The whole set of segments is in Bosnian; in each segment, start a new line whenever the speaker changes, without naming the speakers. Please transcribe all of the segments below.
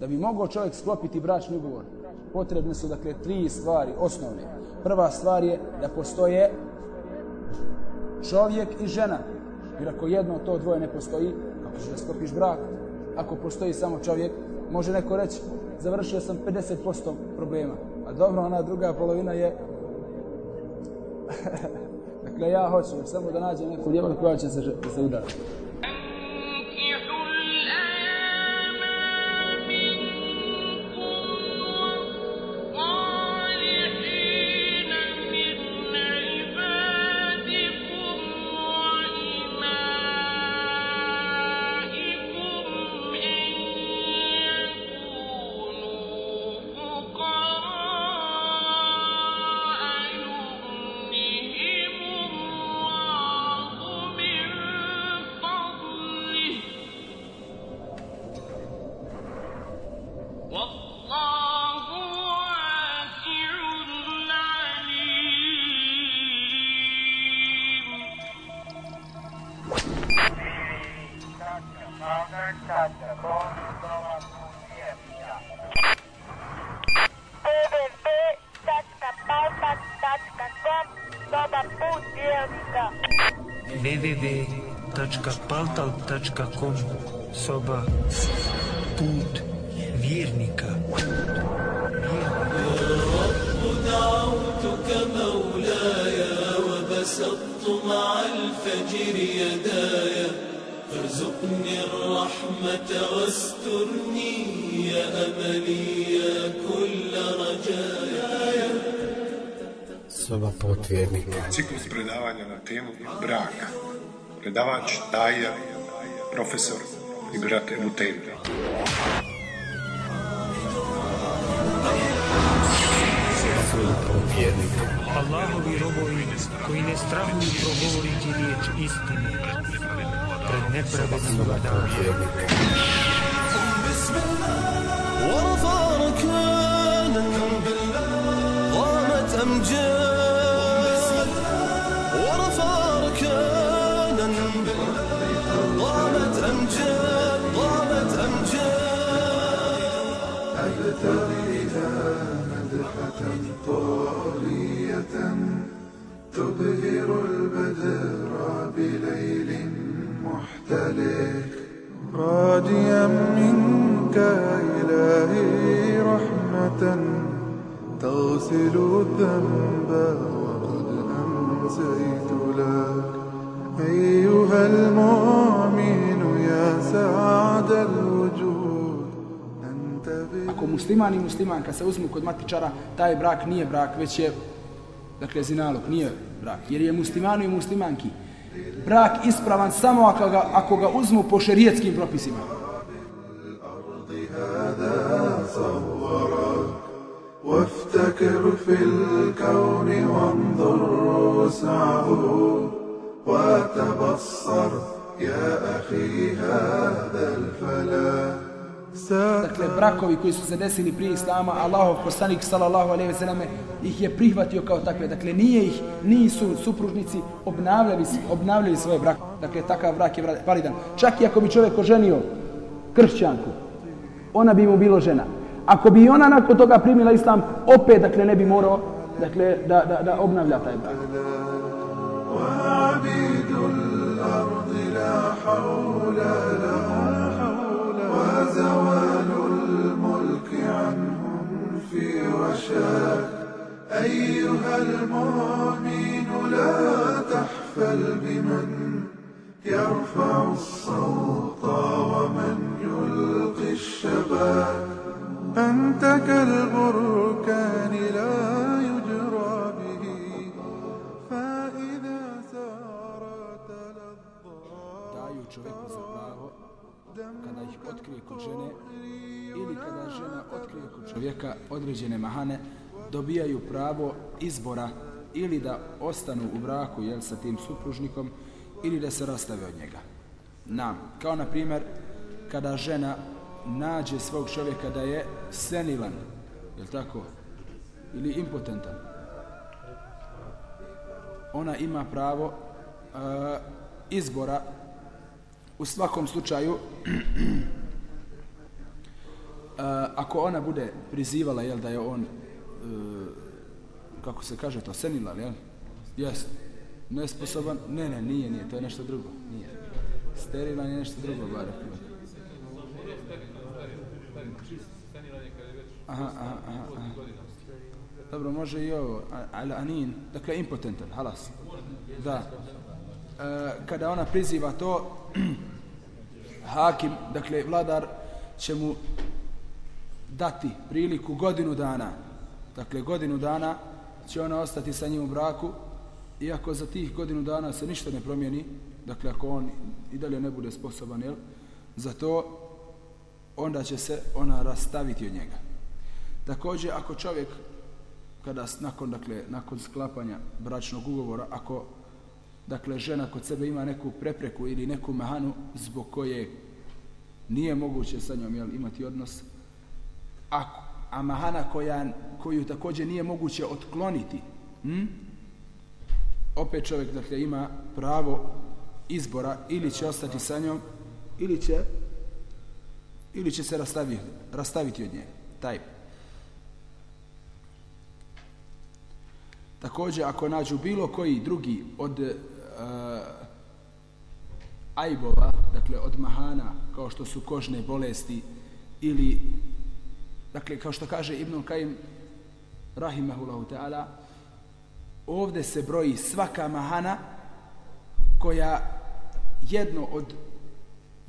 Da bi mogao čovjek sklopiti bračni ugovor, potrebne su dakle tri stvari osnovne. Prva stvar je da postoje čovjek i žena. Jer ako jedno to dvoje ne postoji, kako ćeš da sklopiš brak? Ako postoji samo čovjek, može neko reći, završio sam 50% problema. A dobro, ona druga polovina je... dakle, ja hoću samo da nađem neku djevojku koja će se, se udariti.
Soba put vjernika.
Ciklus predavanja na temu braka. Predavač Daja, profesor i brat Ebu Tejmi.
Soba vjernika.
Allahovi robovi koji ne strahuju progovoriti riječ istine pred nepravednim
Soba
طالية تبهر البدر بليل محتلك راجيا منك إلهي رحمة تغسل الذنب وقد أمسيت لك. أيها المؤمن
musliman i muslimanka se uzmu kod matičara, taj brak nije brak, već je, dakle, zinalog, nije brak. Jer je muslimanu i muslimanki brak ispravan samo ako ga, ako ga uzmu po šerijetskim propisima.
هذا صورك وافتكر في الكون وانظر وسعه وتبصر يا أخي هذا الفلاح
Dakle, brakovi koji su se desili prije Islama, Allahov poslanik sallallahu alejhi ve selleme ih je prihvatio kao takve. Dakle, nije ih, nisu supružnici obnavljali, obnavljali svoje brak. Dakle, takav brak je validan. Čak i ako bi čovjek oženio kršćanku, ona bi mu bilo žena. Ako bi ona nakon toga primila Islam, opet, dakle, ne bi morao dakle, da, da, da obnavlja taj brak.
وعبيد الأرض لا حول لهم أيها المؤمن لا تحفل بمن يرفع الصوت ومن يلقي الشباب أنت كالبركان لا
kada ih otkrije kod žene ili kada žena otkrije kod čovjeka određene mahane dobijaju pravo izbora ili da ostanu u braku jel, sa tim supružnikom ili da se rastave od njega. Na, kao na primjer kada žena nađe svog čovjeka da je senilan, je tako? Ili impotentan. Ona ima pravo uh, izbora u svakom slučaju eh, ako ona bude prizivala, jel, da je on, eh, kako se kaže to, senila, jel? Jest. Nesposoban? Ne, ne, nije, nije, to je nešto drugo. Nije. Sterilan je nešto drugo, bare. Aha, aha, aha, aha. Dobro, može i ovo, al anin, dakle impotentan, halas. Da. E, kada ona priziva to, hakim, dakle vladar, će mu dati priliku godinu dana. Dakle, godinu dana će ona ostati sa njim u braku, iako za tih godinu dana se ništa ne promijeni, dakle, ako on i dalje ne bude sposoban, jel, za to, onda će se ona rastaviti od njega. Također, ako čovjek, kada nakon, dakle, nakon sklapanja bračnog ugovora, ako dakle, žena kod sebe ima neku prepreku ili neku mahanu zbog koje nije moguće sa njom jel, imati odnos, a, a mahana koja, koju također nije moguće otkloniti, hm? opet čovjek dakle, ima pravo izbora ili će ostati sa njom ili će ili će se rastaviti, rastaviti od nje. Taj. Također, ako nađu bilo koji drugi od Eh, ajbova, dakle od mahana, kao što su kožne bolesti ili, dakle, kao što kaže Ibn Kajim, rahimahullahu ta'ala, ovdje se broji svaka mahana koja jedno od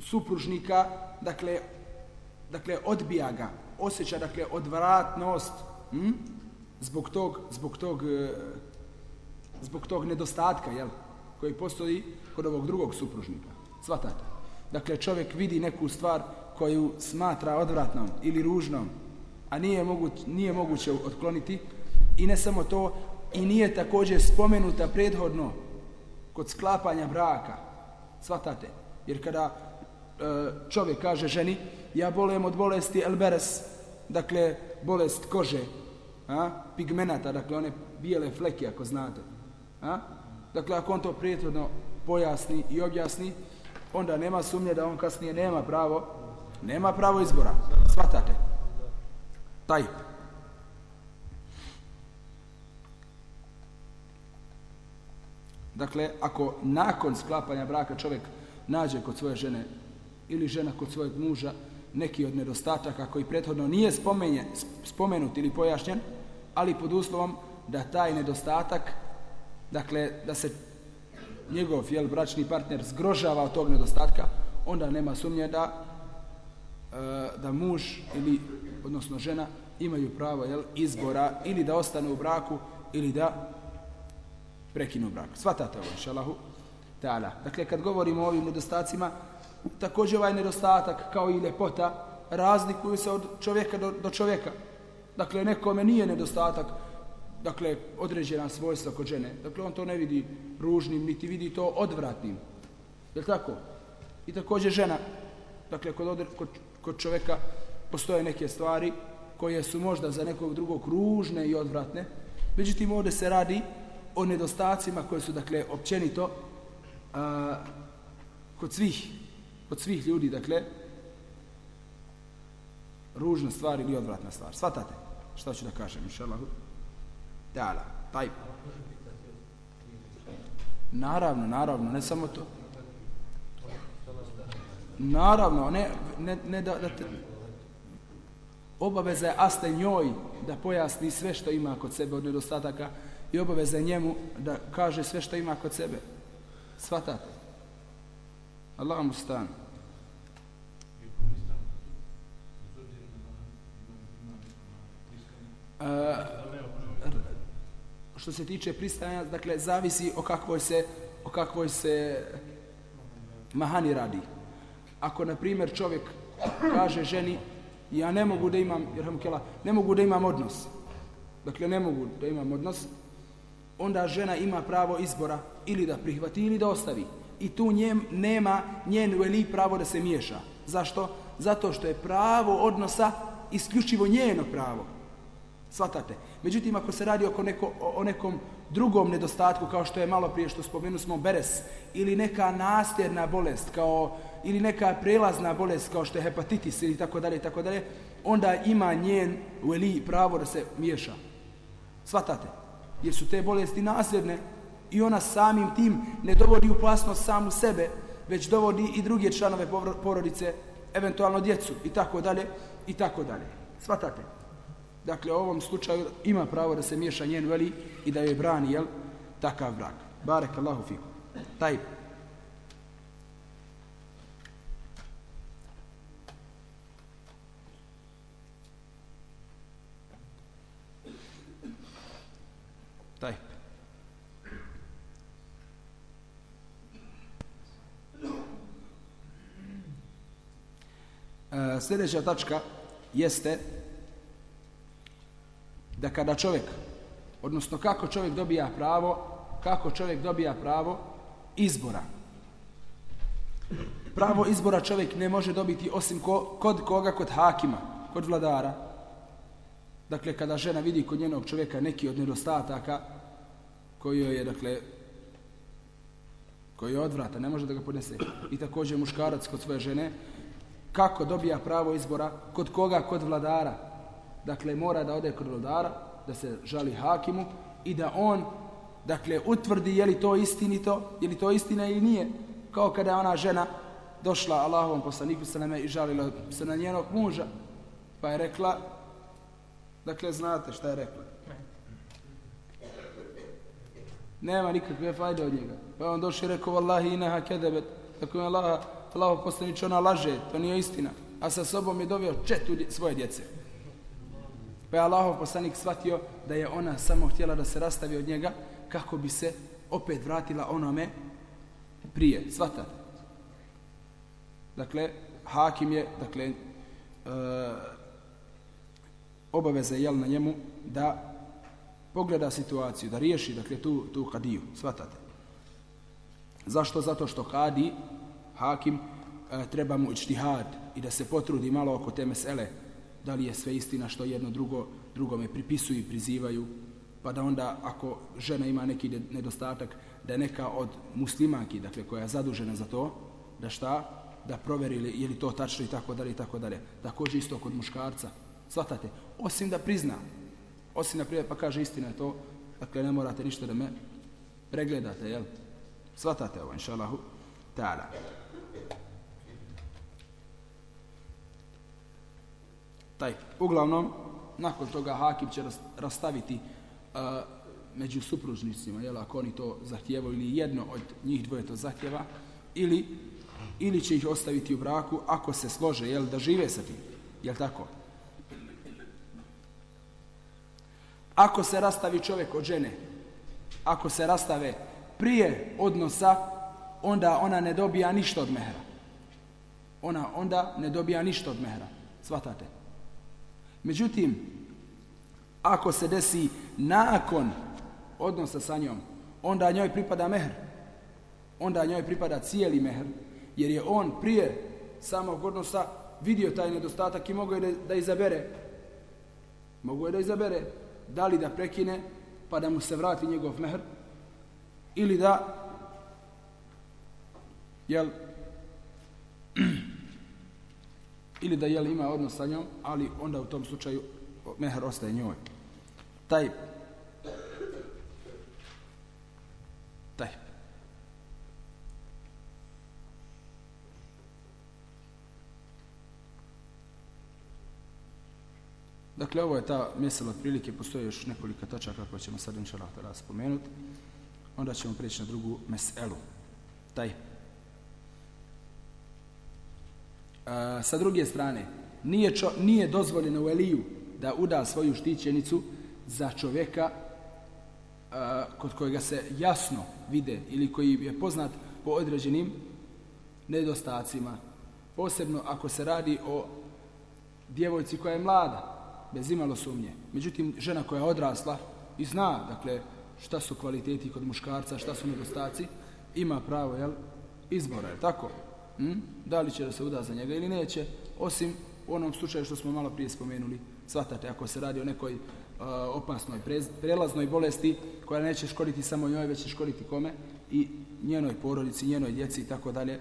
supružnika, dakle, dakle odbija ga, osjeća, dakle, odvratnost, hm? zbog tog, zbog tog, eh, zbog tog nedostatka, jel, koji postoji kod ovog drugog supružnika. Svatate. Dakle, čovjek vidi neku stvar koju smatra odvratnom ili ružnom, a nije, moguć, nije moguće otkloniti. I ne samo to, i nije također spomenuta prethodno kod sklapanja braka. Svatate. Jer kada e, čovjek kaže ženi, ja bolujem od bolesti elberes, dakle, bolest kože, a? pigmenata, dakle one bijele fleke ako znate. A? Dakle, ako on to prijetodno pojasni i objasni, onda nema sumnje da on kasnije nema pravo, nema pravo izbora. Svatate. Taj. Dakle, ako nakon sklapanja braka čovjek nađe kod svoje žene ili žena kod svojeg muža neki od nedostataka koji prethodno nije spomenje, spomenut ili pojašnjen, ali pod uslovom da taj nedostatak, dakle, da se njegov jel, bračni partner zgrožava od tog nedostatka, onda nema sumnje da e, da muž ili, odnosno žena, imaju pravo jel, izbora ili da ostane u braku ili da prekinu brak. Svatate ovo, šalahu ta'ala. Dakle, kad govorimo o ovim nedostacima, također ovaj nedostatak kao i lepota razlikuju se od čovjeka do, do čovjeka. Dakle, nekome nije nedostatak dakle, određena svojstva kod žene. Dakle, on to ne vidi ružnim, niti vidi to odvratnim. Je tako? I također žena, dakle, kod, odre, kod, kod čovjeka postoje neke stvari koje su možda za nekog drugog ružne i odvratne. Međutim, ovdje se radi o nedostacima koje su, dakle, općenito a, kod svih, kod svih ljudi, dakle, ružna stvar ili odvratna stvar. Svatate? Šta ću da kažem, inšallahu? Teala. Taj. Naravno, naravno, ne samo to. Naravno, ne, ne, ne da, da te... Obaveza je aste njoj da pojasni sve što ima kod sebe od nedostataka i obaveza je njemu da kaže sve što ima kod sebe. Svatate. Allah mu stanu. E, što se tiče pristajanja, dakle, zavisi o kakvoj se, o kakvoj se mahani radi. Ako, na primjer, čovjek kaže ženi, ja ne mogu da imam, jer kela, ne mogu da imam odnos, dakle, ne mogu da imam odnos, onda žena ima pravo izbora ili da prihvati ili da ostavi. I tu njem nema njen veli pravo da se miješa. Zašto? Zato što je pravo odnosa isključivo njeno pravo. Svatate. Međutim, ako se radi oko neko, o nekom drugom nedostatku, kao što je malo prije što spomenu smo beres, ili neka nastjerna bolest, kao ili neka prelazna bolest kao što je hepatitis ili tako dalje, tako dalje, onda ima njen veli pravo da se miješa. Svatate? Jer su te bolesti nasljedne i ona samim tim ne dovodi u opasnost samu sebe, već dovodi i druge članove porodice, eventualno djecu i tako dalje i tako dalje. Svatate? Dakle, u ovom slučaju ima pravo da se miješa njen veli i da joj brani, jel, takav brak. Barek Allahu fiku. Taj Taj. E, sljedeća tačka jeste da kada čovjek, odnosno kako čovjek dobija pravo, kako čovjek dobija pravo izbora. Pravo izbora čovjek ne može dobiti osim ko, kod koga, kod hakima, kod vladara. Dakle, kada žena vidi kod njenog čovjeka neki od nedostataka koji je, dakle, koji je odvrata, ne može da ga podnese. I također muškarac kod svoje žene, kako dobija pravo izbora, kod koga, kod vladara. Dakle, mora da ode kod vladara, da se žali hakimu i da on, dakle, utvrdi je li to istinito, je li to istina ili nije. Kao kada je ona žena došla Allahovom poslaniku sa i žalila se na njenog muža, pa je rekla, dakle, znate šta je rekla. Nema nikakve fajde od njega. Pa on došao i rekao, Wallahi inaha kedebet, tako je Allah, Allah poslanič, ona laže, to nije istina. A sa sobom je doveo četu svoje djece. Pa je Allahov poslanik shvatio da je ona samo htjela da se rastavi od njega kako bi se opet vratila onome prije. Svata. Dakle, hakim je, dakle, e, obaveza je na njemu da pogleda situaciju, da riješi dakle, tu, tu kadiju. Svatate. Zašto? Zato što kadi, hakim, e, treba mu ičtihad i da se potrudi malo oko te mesele, da li je sve istina što jedno drugo drugome pripisuju i prizivaju, pa da onda ako žena ima neki nedostatak, da neka od muslimanki, dakle koja je zadužena za to, da šta? Da proveri li, je li to tačno i tako dalje i tako dalje. Također isto kod muškarca. Svatate, osim da prizna, osim da prije pa kaže istina je to, dakle ne morate ništa da me pregledate, jel? Svatate ovo, inša Allahu, ta'ala. Taj, uglavnom, nakon toga hakim će rastaviti uh, među supružnicima, jel, ako oni to zahtijevaju ili jedno od njih dvoje to zahtjeva, ili, ili će ih ostaviti u braku ako se slože, jel, da žive sa tim, jel tako? Ako se rastavi čovjek od žene, ako se rastave prije odnosa, onda ona ne dobija ništa od mehra. Ona onda ne dobija ništa od mehra. Svatate? Međutim, ako se desi nakon odnosa sa njom, onda njoj pripada mehr. Onda njoj pripada cijeli mehr, jer je on prije samog odnosa vidio taj nedostatak i mogo je da, da izabere. Mogu je da izabere da li da prekine pa da mu se vrati njegov mehr ili da jel ili da jel ima odnos sa njom, ali onda u tom slučaju mehr ostaje njoj. Taj taj Dakle, ovo je ta mesela prilike, postoje još nekoliko tačaka koje ćemo sad inša Allah spomenuti. Onda ćemo preći na drugu meselu. Taj sa druge strane, nije, čo, nije dozvoljeno u Eliju da uda svoju štićenicu za čovjeka a, kod kojega se jasno vide ili koji je poznat po određenim nedostacima. Posebno ako se radi o djevojci koja je mlada, bez imalo sumnje. Međutim, žena koja je odrasla i zna, dakle, šta su kvaliteti kod muškarca, šta su nedostaci, ima pravo, jel, izbora, je tako? Hm? da li će da se uda za njega ili neće, osim u onom slučaju što smo malo prije spomenuli, svatate, ako se radi o nekoj uh, opasnoj prez, prelaznoj bolesti koja neće škoditi samo njoj, već će škoditi kome i njenoj porodici, njenoj djeci i tako dalje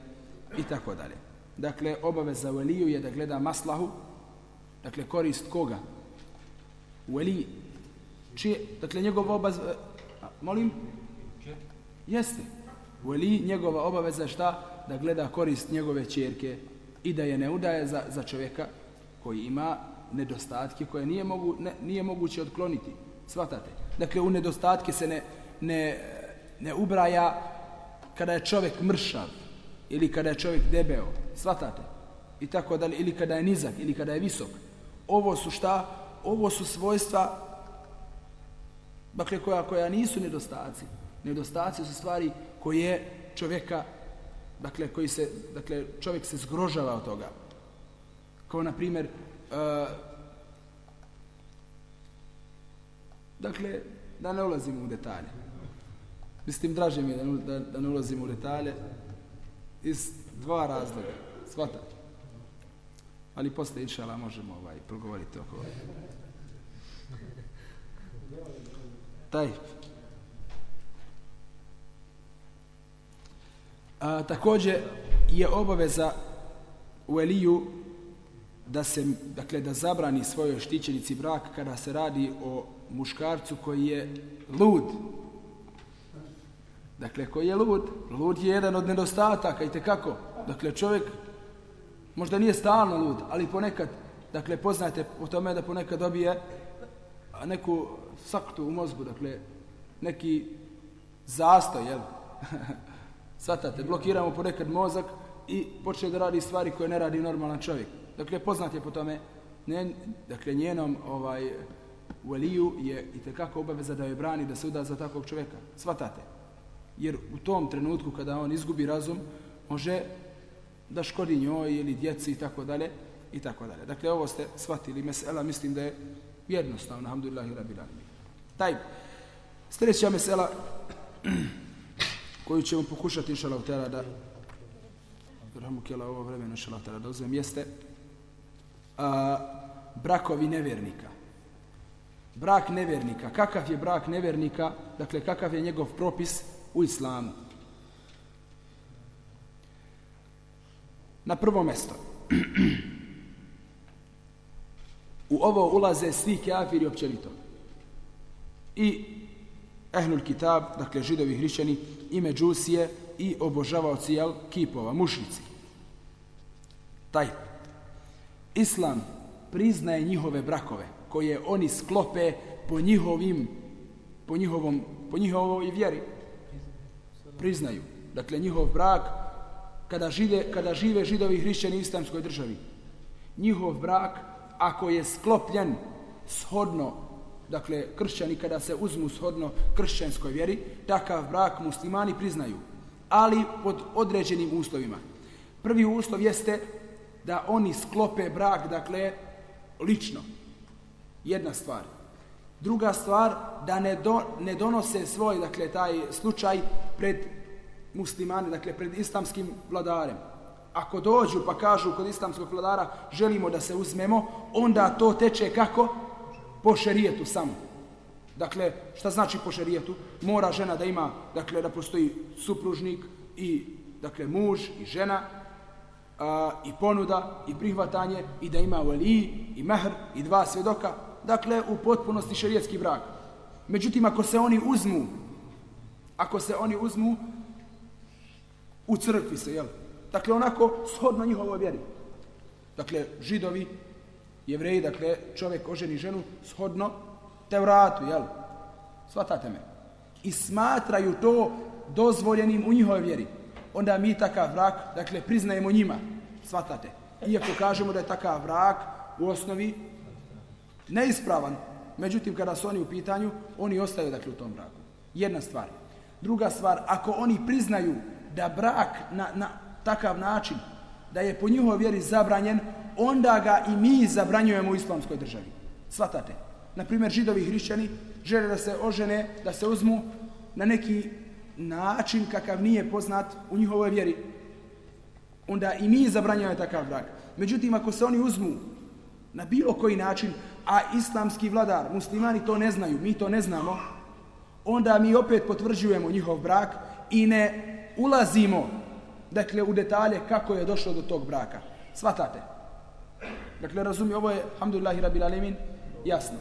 i tako dalje. dakle, obaveza veliju je da gleda maslahu, dakle, korist koga? Veli, čije, dakle, njegova obaveza, molim? Jeste. Veli, njegova obaveza šta? Da gleda korist njegove čerke i da je ne udaje za, za čovjeka koji ima nedostatke koje nije, mogu, ne, nije moguće otkloniti. Svatate? Dakle, u nedostatke se ne, ne, ne ubraja kada je čovjek mršav ili kada je čovjek debeo. Svatate? I tako dalje. Ili kada je nizak ili kada je visok. Ovo su šta? Ovo su svojstva dakle, koja, koja nisu nedostaci. Nedostaci su stvari koje čovjeka dakle, koji se, dakle, čovjek se zgrožava od toga. Kao, na primjer, uh, dakle, da ne ulazimo u detalje. Mislim, draže mi je da, da, da ne ulazimo u detalje iz dva razloga. Svata. Ali posle, inšala, možemo ovaj, progovoriti oko ovaj. Taj. A, također je obaveza u Eliju da se, dakle, da zabrani svojoj štićenici brak kada se radi o muškarcu koji je lud. Dakle, koji je lud? Lud je jedan od nedostataka i kako. Dakle, čovjek možda nije stalno lud, ali ponekad, dakle, poznajte o tome da ponekad dobije neku saktu u mozgu, dakle, neki zastoj, jel? Svatate, blokiramo ponekad mozak i počne da radi stvari koje ne radi normalan čovjek. Dakle, poznat je po tome, ne, dakle, njenom ovaj, u je i tekako obaveza da je brani da se uda za takvog čovjeka. Svatate. Jer u tom trenutku kada on izgubi razum, može da škodi njoj ili djeci i tako dalje i tako dalje. Dakle, ovo ste shvatili mesela, mislim da je jednostavno, alhamdulillahi rabbil alamin. Taj sljedeća mesela koju ćemo pokušati inšalav tera da Rahmukela ovo vremena inšalav tera da uzmem jeste a, brakovi nevjernika. Brak nevjernika. Kakav je brak nevjernika? Dakle, kakav je njegov propis u islamu? Na prvo mjesto. u ovo ulaze svi kafiri općenito. I ehlul kitab, dakle židovi hrišćani, i međusije, i obožavaoci jel, kipova, mušnici. Taj. Islam priznaje njihove brakove, koje oni sklope po njihovim, po njihovom, po njihovoj vjeri. Priznaju. Dakle, njihov brak, kada žive, kada žive židovi hrišćani u islamskoj državi, njihov brak, ako je sklopljen shodno dakle, kršćani kada se uzmu shodno kršćanskoj vjeri, takav brak muslimani priznaju, ali pod određenim uslovima. Prvi uslov jeste da oni sklope brak, dakle, lično. Jedna stvar. Druga stvar, da ne, do, ne donose svoj, dakle, taj slučaj pred muslimane, dakle, pred islamskim vladarem. Ako dođu pa kažu kod islamskog vladara želimo da se uzmemo, onda to teče kako? Po šerijetu samo. Dakle, šta znači po šerijetu? Mora žena da ima, dakle, da postoji supružnik i, dakle, muž i žena a, i ponuda i prihvatanje i da ima veli i mehr i dva svjedoka. Dakle, u potpunosti šerijetski brak. Međutim, ako se oni uzmu, ako se oni uzmu u crkvi se, jel? Dakle, onako, shodno njihovoj vjeri. Dakle, židovi, jevreji, dakle, čovjek oženi ženu shodno Tevratu, jel? Svatate me. I smatraju to dozvoljenim u njihovoj vjeri. Onda mi takav brak, dakle, priznajemo njima. Svatate. Iako kažemo da je takav brak u osnovi neispravan. Međutim, kada su oni u pitanju, oni ostaju, dakle, u tom braku. Jedna stvar. Druga stvar, ako oni priznaju da brak na, na takav način, da je po njihovoj vjeri zabranjen, onda ga i mi zabranjujemo u islamskoj državi. Svatate. Na primjer, židovi hrišćani žele da se ožene, da se uzmu na neki način kakav nije poznat u njihovoj vjeri. Onda i mi zabranjujemo takav brak. Međutim, ako se oni uzmu na bilo koji način, a islamski vladar, muslimani to ne znaju, mi to ne znamo, onda mi opet potvrđujemo njihov brak i ne ulazimo dakle, u detalje kako je došlo do tog braka. Svatate. Dakle, razumije, ovo je, alhamdulillahi rabbil alemin, jasno.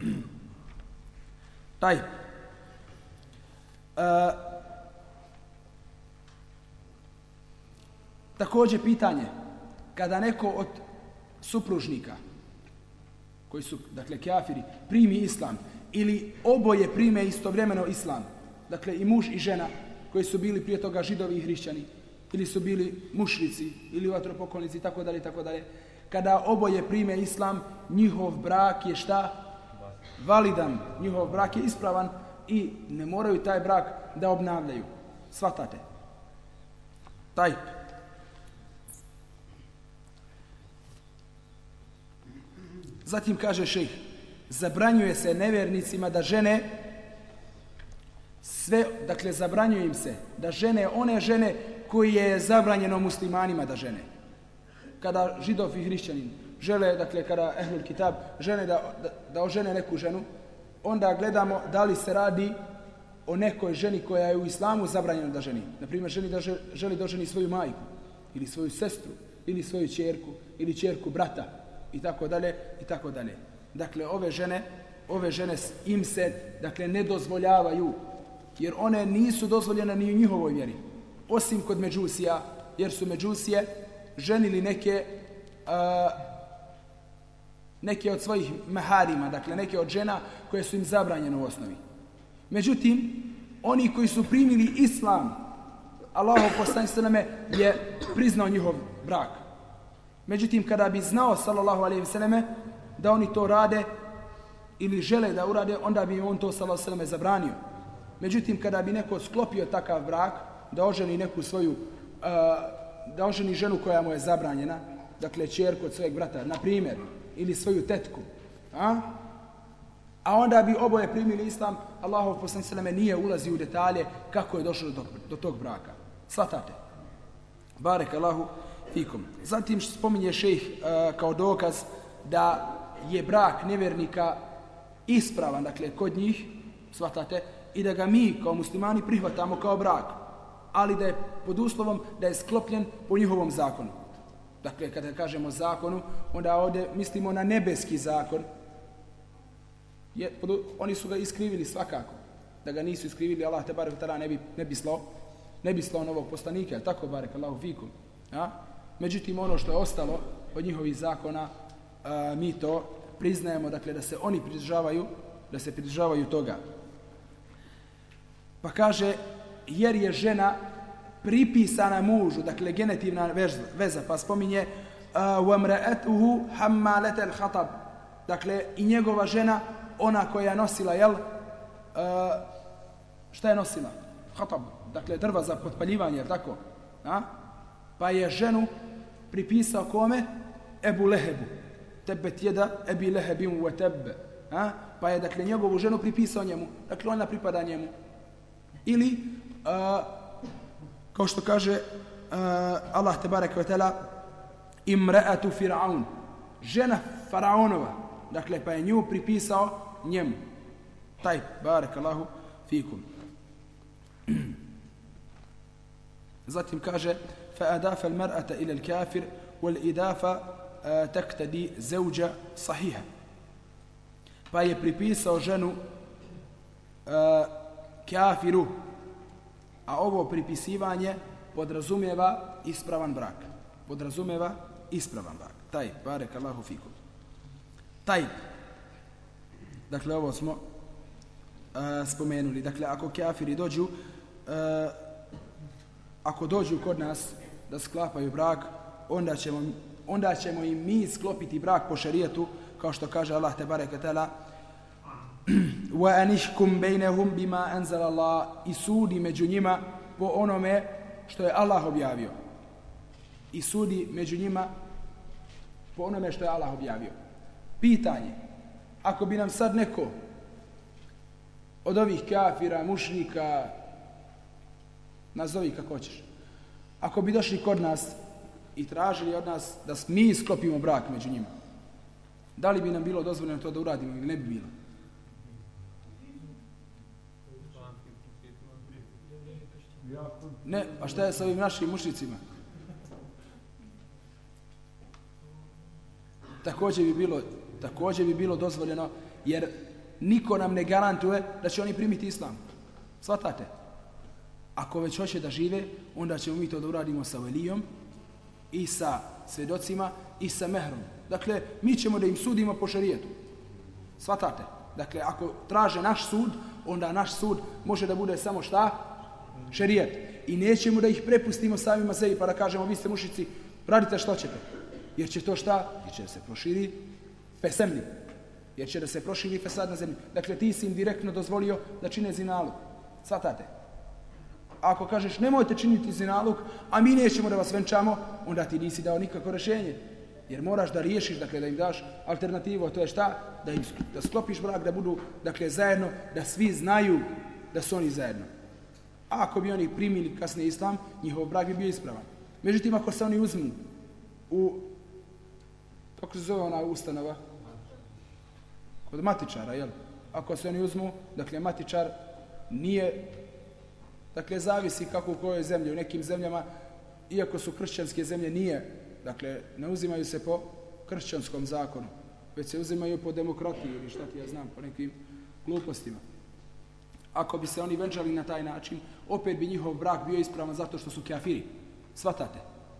Taj. Uh, također pitanje, kada neko od supružnika, koji su, dakle, kafiri, primi islam, ili oboje prime istovremeno islam, dakle, i muž i žena, koji su bili prije toga židovi i hrišćani, ili su bili mušrici, ili vatropokolnici, tako dalje, tako dalje, kada oboje prime islam, njihov brak je šta? Validan. Njihov brak je ispravan i ne moraju taj brak da obnavljaju. Svatate. Taj. Zatim kaže šejh, zabranjuje se nevjernicima da žene sve, dakle zabranjuje im se da žene one žene koje je zabranjeno muslimanima da žene. Kada židov i hrišćanin žele, dakle kada ehlul kitab žene da, da, da ožene neku ženu, onda gledamo da li se radi o nekoj ženi koja je u islamu zabranjena da ženi. Naprimjer, ženi da želi da ženi svoju majku, ili svoju sestru, ili svoju čerku, ili čerku brata, i tako dalje i tako dalje. Dakle ove žene, ove žene im se dakle ne dozvoljavaju jer one nisu dozvoljene ni u njihovoj vjeri. Osim kod međusija, jer su međusije ženili neke uh, neke od svojih meharima, dakle neke od žena koje su im zabranjene u osnovi. Međutim, oni koji su primili islam, Allahov poslanik nam je priznao njihov brak. Međutim, kada bi znao, sallallahu alaihi vseleme, da oni to rade ili žele da urade, onda bi on to, sallallahu alaihi vseleme, zabranio. Međutim, kada bi neko sklopio takav brak, da oženi neku svoju, uh, da oženi ženu koja mu je zabranjena, dakle, čerku od svojeg brata, na primjer, ili svoju tetku, a? a onda bi oboje primili islam, Allahov poslan sveme nije ulazi u detalje kako je došlo do, do tog braka. Svatate. Barek Allahu, fikum. Zatim spominje šejh uh, kao dokaz da je brak nevjernika ispravan, dakle, kod njih, svatate, i da ga mi kao muslimani prihvatamo kao brak, ali da je pod uslovom da je sklopljen po njihovom zakonu. Dakle, kada kažemo zakonu, onda ovdje mislimo na nebeski zakon. Je, pod, oni su ga iskrivili svakako. Da ga nisu iskrivili, Allah te barek tada ne bi, ne bi slao, ne bi slao novog poslanika, tako barek Allahu fikum. Ja? Međutim, ono što je ostalo od njihovih zakona, a, mi to priznajemo, dakle, da se oni pridržavaju, da se pridržavaju toga. Pa kaže, jer je žena pripisana mužu, dakle, genetivna veza, pa spominje وَمْرَأَتُهُ حَمَّالَتَ الْحَطَبِ Dakle, i njegova žena, ona koja je nosila, jel, uh, šta je nosila? Hatab, dakle, drva za potpaljivanje, tako? A? pa je ženu pripisao kome? Ebu Lehebu. Tebe tjeda Ebi Lehebim u tebe. A? Pa je, dakle, njegovu ženu pripisao njemu. Dakle, ona pripada njemu. Ili, a, kao što kaže a, Allah te barek vetela, imreatu Firaun. Žena Faraonova. Dakle, pa je nju pripisao njemu. Taj, barek Allahu, fikum. Zatim kaže, فأضاف المرأة إلى الكافر والإضافة تقتدي زوجة صحيحة pa je pripisao ženu uh, kafiru. A ovo pripisivanje podrazumijeva ispravan brak. Podrazumijeva ispravan brak. Taj barek Allahu fikum. Taj. Dakle ovo smo uh, spomenuli. Dakle ako kafiri dođu uh, ako dođu kod nas da sklapaju brak, onda ćemo, onda ćemo im mi sklopiti brak po šarijetu, kao što kaže Allah te bareke tala, wa anishkum bainahum bima anzala Allah i sudi među njima po onome što je Allah objavio. I sudi među njima po onome što je Allah objavio. Pitanje, ako bi nam sad neko od ovih kafira, mušnika, nazovi kako hoćeš, ako bi došli kod nas i tražili od nas da mi sklopimo brak među njima, da li bi nam bilo dozvoljeno to da uradimo ili ne bi bilo? Ne, a šta je sa ovim našim mušicima? Također bi bilo, također bi bilo dozvoljeno, jer niko nam ne garantuje da će oni primiti islam. Svatate? Ako već hoće da žive, onda ćemo mi to da uradimo sa velijom i sa svjedocima i sa mehrom. Dakle, mi ćemo da im sudimo po šarijetu. Svatate? Dakle, ako traže naš sud, onda naš sud može da bude samo šta? Šarijet. I nećemo da ih prepustimo samima sebi pa da kažemo, vi ste mušici, radite što ćete. Jer će to šta? Jer će da se proširi pesemni. Jer će da se proširi fesad na zemlji. Dakle, ti si im direktno dozvolio da čine zinalu. Svatate? Ako kažeš nemojte činiti zinaluk, a mi nećemo da vas venčamo, onda ti nisi dao nikako rešenje. Jer moraš da riješiš, dakle, da im daš alternativu, a to je šta? Da im da sklopiš brak, da budu, dakle, zajedno, da svi znaju da su oni zajedno. A ako bi oni primili kasnije islam, njihov brak bi bio ispravan. Međutim, ako se oni uzmu u, kako se zove ona ustanova? Kod matičara, jel? Ako se oni uzmu, dakle, matičar nije Dakle, zavisi kako u kojoj zemlji. U nekim zemljama, iako su kršćanske zemlje, nije. Dakle, ne uzimaju se po kršćanskom zakonu, već se uzimaju po demokratiji ili šta ti ja znam, po nekim glupostima. Ako bi se oni venčali na taj način, opet bi njihov brak bio ispravan zato što su kafiri. Svatate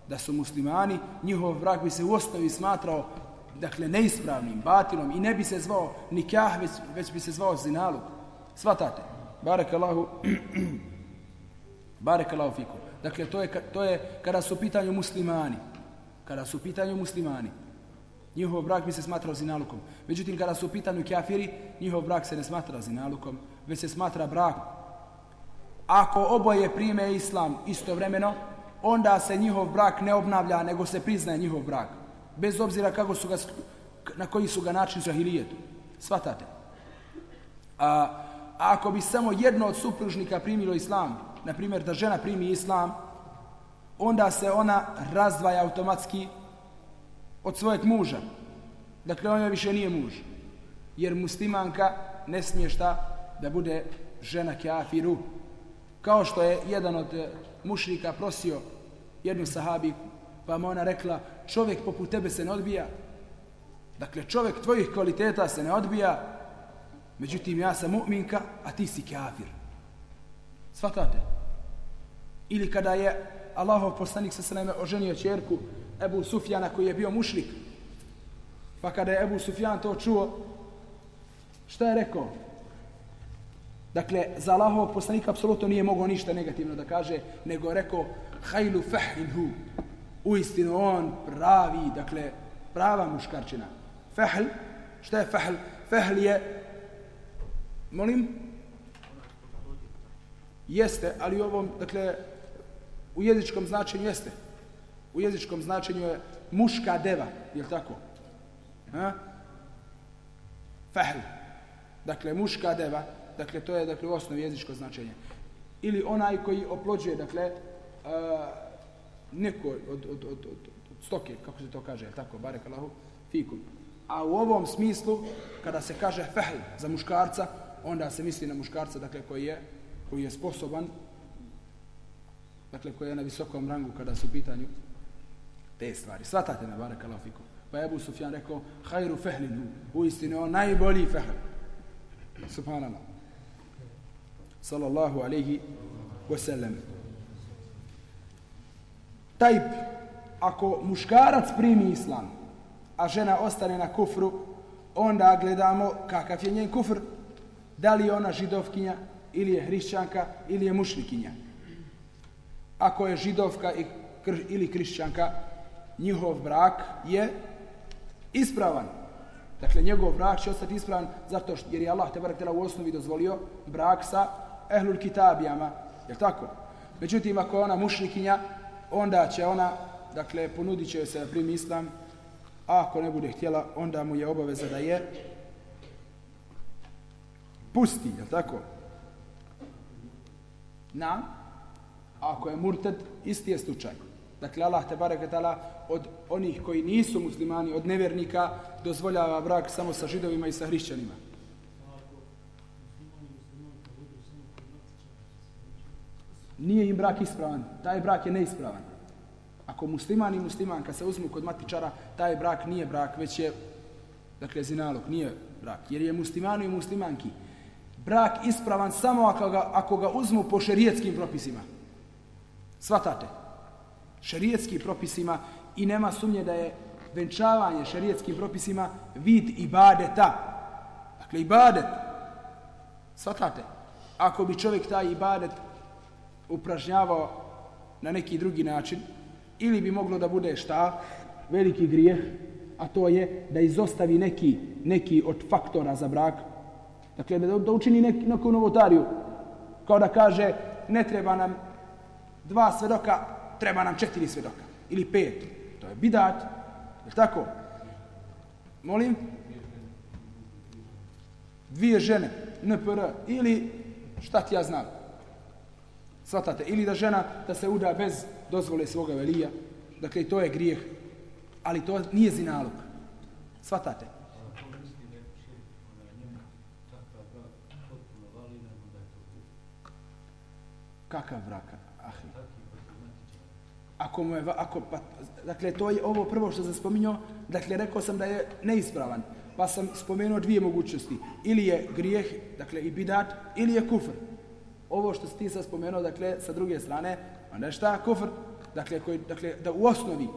da su muslimani, njihov brak bi se u osnovi smatrao dakle, neispravnim, batilom i ne bi se zvao nikah, već, već bi se zvao zinaluk. Svatate. Barakallahu, Barakallahu fikum. Dakle, to je, to je kada su u pitanju muslimani. Kada su u pitanju muslimani. Njihov brak bi se smatrao zinalukom. Međutim, kada su u pitanju kafiri, njihov brak se ne smatra zinalukom, već se smatra brak. Ako oboje prime islam istovremeno, onda se njihov brak ne obnavlja, nego se priznaje njihov brak. Bez obzira kako su ga, na koji su ga način za hilijetu. Svatate. A, a ako bi samo jedno od supružnika primilo islam, na primjer, da žena primi islam, onda se ona razdvaja automatski od svojeg muža. Dakle, ona više nije muž. Jer muslimanka ne smije šta da bude žena kafiru. Kao što je jedan od eh, mušrika mušnika prosio jednu sahabi, pa mu ona rekla, čovjek poput tebe se ne odbija. Dakle, čovjek tvojih kvaliteta se ne odbija, međutim, ja sam mu'minka, a ti si kafir. Svatate? Ili kada je Allahov poslanik sa sveme oženio čerku Ebu Sufjana koji je bio mušlik. Pa kada je Ebu Sufjan to čuo, šta je rekao? Dakle, za Allahovog poslanika apsolutno nije mogao ništa negativno da kaže, nego je rekao hajlu fahilhu. U istinu on pravi, dakle, prava muškarčina. Fahl, šta je fahl? Fahl je, molim, jeste, ali u ovom, dakle, U jezičkom značenju jeste. U jezičkom značenju je muška deva, je li tako? Ha? Fahl. Dakle, muška deva, dakle, to je dakle, u osnovi jezičko značenje. Ili onaj koji oplođuje, dakle, uh, neko od, od, od, od, od stoke, kako se to kaže, je tako? Barek Allahu, fikum. A u ovom smislu, kada se kaže fahl za muškarca, onda se misli na muškarca, dakle, koji je, koji je sposoban dakle koji je na visokom rangu kada su u pitanju te stvari. Svatate me, barek Allahu, fikum. Pa Ebu Sufjan rekao, hajru fehlinu, u istinu on najbolji fehl. Subhanallah. Sallallahu alaihi wasallam. Tajb, ako muškarac primi islam, a žena ostane na kufru, onda gledamo kakav je njen kufr. Da li je ona židovkinja, ili je hrišćanka, ili je mušlikinja ako je židovka i ili hrišćanka, njihov brak je ispravan. Dakle, njegov brak će ostati ispravan zato što, jer je Allah te barak u osnovi dozvolio brak sa ehlul kitabijama. Je tako? Međutim, ako je ona mušnikinja, onda će ona, dakle, ponudit će se da primi islam, a ako ne bude htjela, onda mu je obaveza da je pusti, je tako? Na? ako je murted, isti je slučaj. Dakle, Allah te barek tala od onih koji nisu muslimani, od nevernika, dozvoljava brak samo sa židovima i sa hrišćanima. Nije im brak ispravan, taj brak je neispravan. Ako musliman i muslimanka se uzmu kod matičara, taj brak nije brak, već je, dakle, zinalog, nije brak. Jer je muslimanu i muslimanki brak ispravan samo ako ga, ako ga uzmu po šerijetskim propisima. Svatate? Šerijetskim propisima i nema sumnje da je venčavanje šerijetskim propisima vid ibadeta. Dakle, ibadet. Svatate? Ako bi čovjek taj ibadet upražnjavao na neki drugi način, ili bi moglo da bude šta? Veliki grijeh, a to je da izostavi neki, neki od faktora za brak. Dakle, da, da učini nek, neku novotariju. Kao da kaže, ne treba nam dva svedoka, treba nam četiri svedoka. Ili pet. To je bidat. Je tako? Molim? Dvije žene, NPR, ili šta ti ja znam? Svatate, ili da žena da se uda bez dozvole svoga velija, dakle to je grijeh, ali to nije zinalog. Svatate. Kakav vrak? Ahi. Ako mu je, ako, pa, dakle, to je ovo prvo što sam spominjao, dakle, rekao sam da je neispravan, pa sam spomenuo dvije mogućnosti. Ili je grijeh, dakle, i bidat, ili je kufr. Ovo što si ti sad spomenuo, dakle, sa druge strane, a ne šta, kufr, dakle, koji, dakle, da u osnovi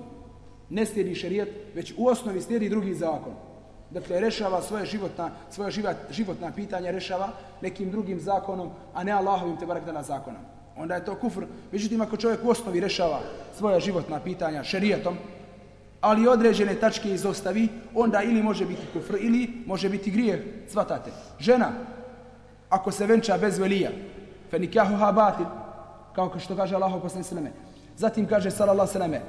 ne slijedi šerijet, već u osnovi slijedi drugi zakon. Dakle, rešava svoje životna, svoje život, životna pitanja, rešava nekim drugim zakonom, a ne Allahovim te barak dana zakonom. Onda je to kufr. Međutim, ako čovjek u osnovi rešava svoja životna pitanja šerijetom, ali određene tačke izostavi, onda ili može biti kufr, ili može biti grijeh. Svatate. Žena, ako se venča bez velija, fe nikahuha batil, kao što kaže Allah poslani sveme. Zatim kaže sallallahu sveme,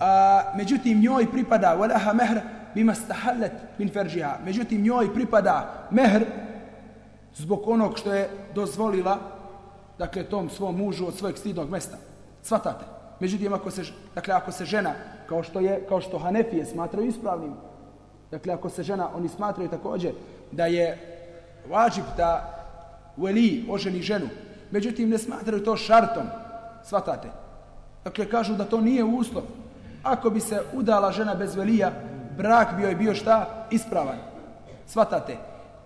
a, međutim njoj pripada walaha mehr bima stahallet min feržiha. Međutim njoj pripada mehr zbog onog što je dozvolila dakle tom svom mužu od svojeg stidnog mesta. Svatate. Međutim ako se dakle ako se žena kao što je kao što Hanefije smatraju ispravnim dakle ako se žena oni smatraju također da je važib da veli oženi ženu. Međutim ne smatraju to šartom. Svatate? Dakle kažu da to nije uslov. Ako bi se udala žena bez velija brak bio je bio šta? Ispravan. Svatate?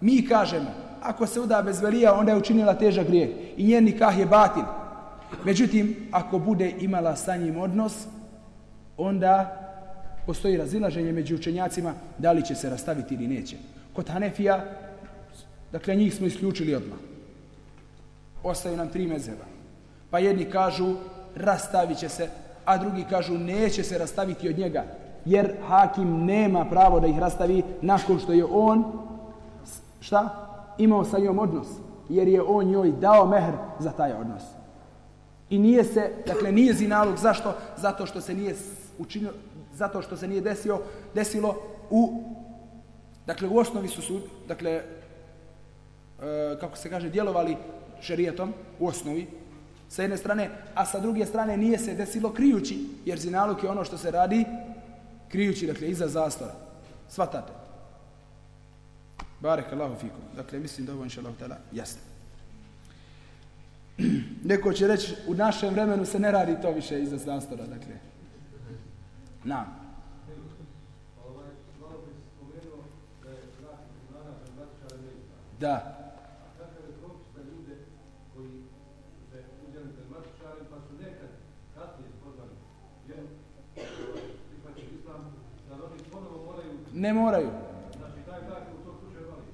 Mi kažemo ako se uda bez velija onda je učinila težak grijeh. I njen nikah je batin međutim ako bude imala sa njim odnos onda postoji razilaženje među učenjacima da li će se rastaviti ili neće. Kod Hanefija dakle njih smo isključili odmah ostaju nam tri mezeba. Pa jedni kažu rastavit će se, a drugi kažu neće se rastaviti od njega, jer hakim nema pravo da ih rastavi nakon što je on šta? imao sa njom odnos, jer je on njoj dao mehr za taj odnos. I nije se, dakle nije zinalog, zašto? Zato što se nije učinio, zato što se nije desio, desilo u, dakle u osnovi su, su dakle, e, kako se kaže, djelovali šerijetom u osnovi, sa jedne strane, a sa druge strane nije se desilo krijući, jer zinaluk je ono što se radi krijući, dakle, iza zastora. Svatate. Barek Allahu fikum. Dakle, mislim da ovo, inša Allah, jasno. Neko će reći, u našem vremenu se ne radi to više iza zastora, dakle. Na. Da. Ne moraju.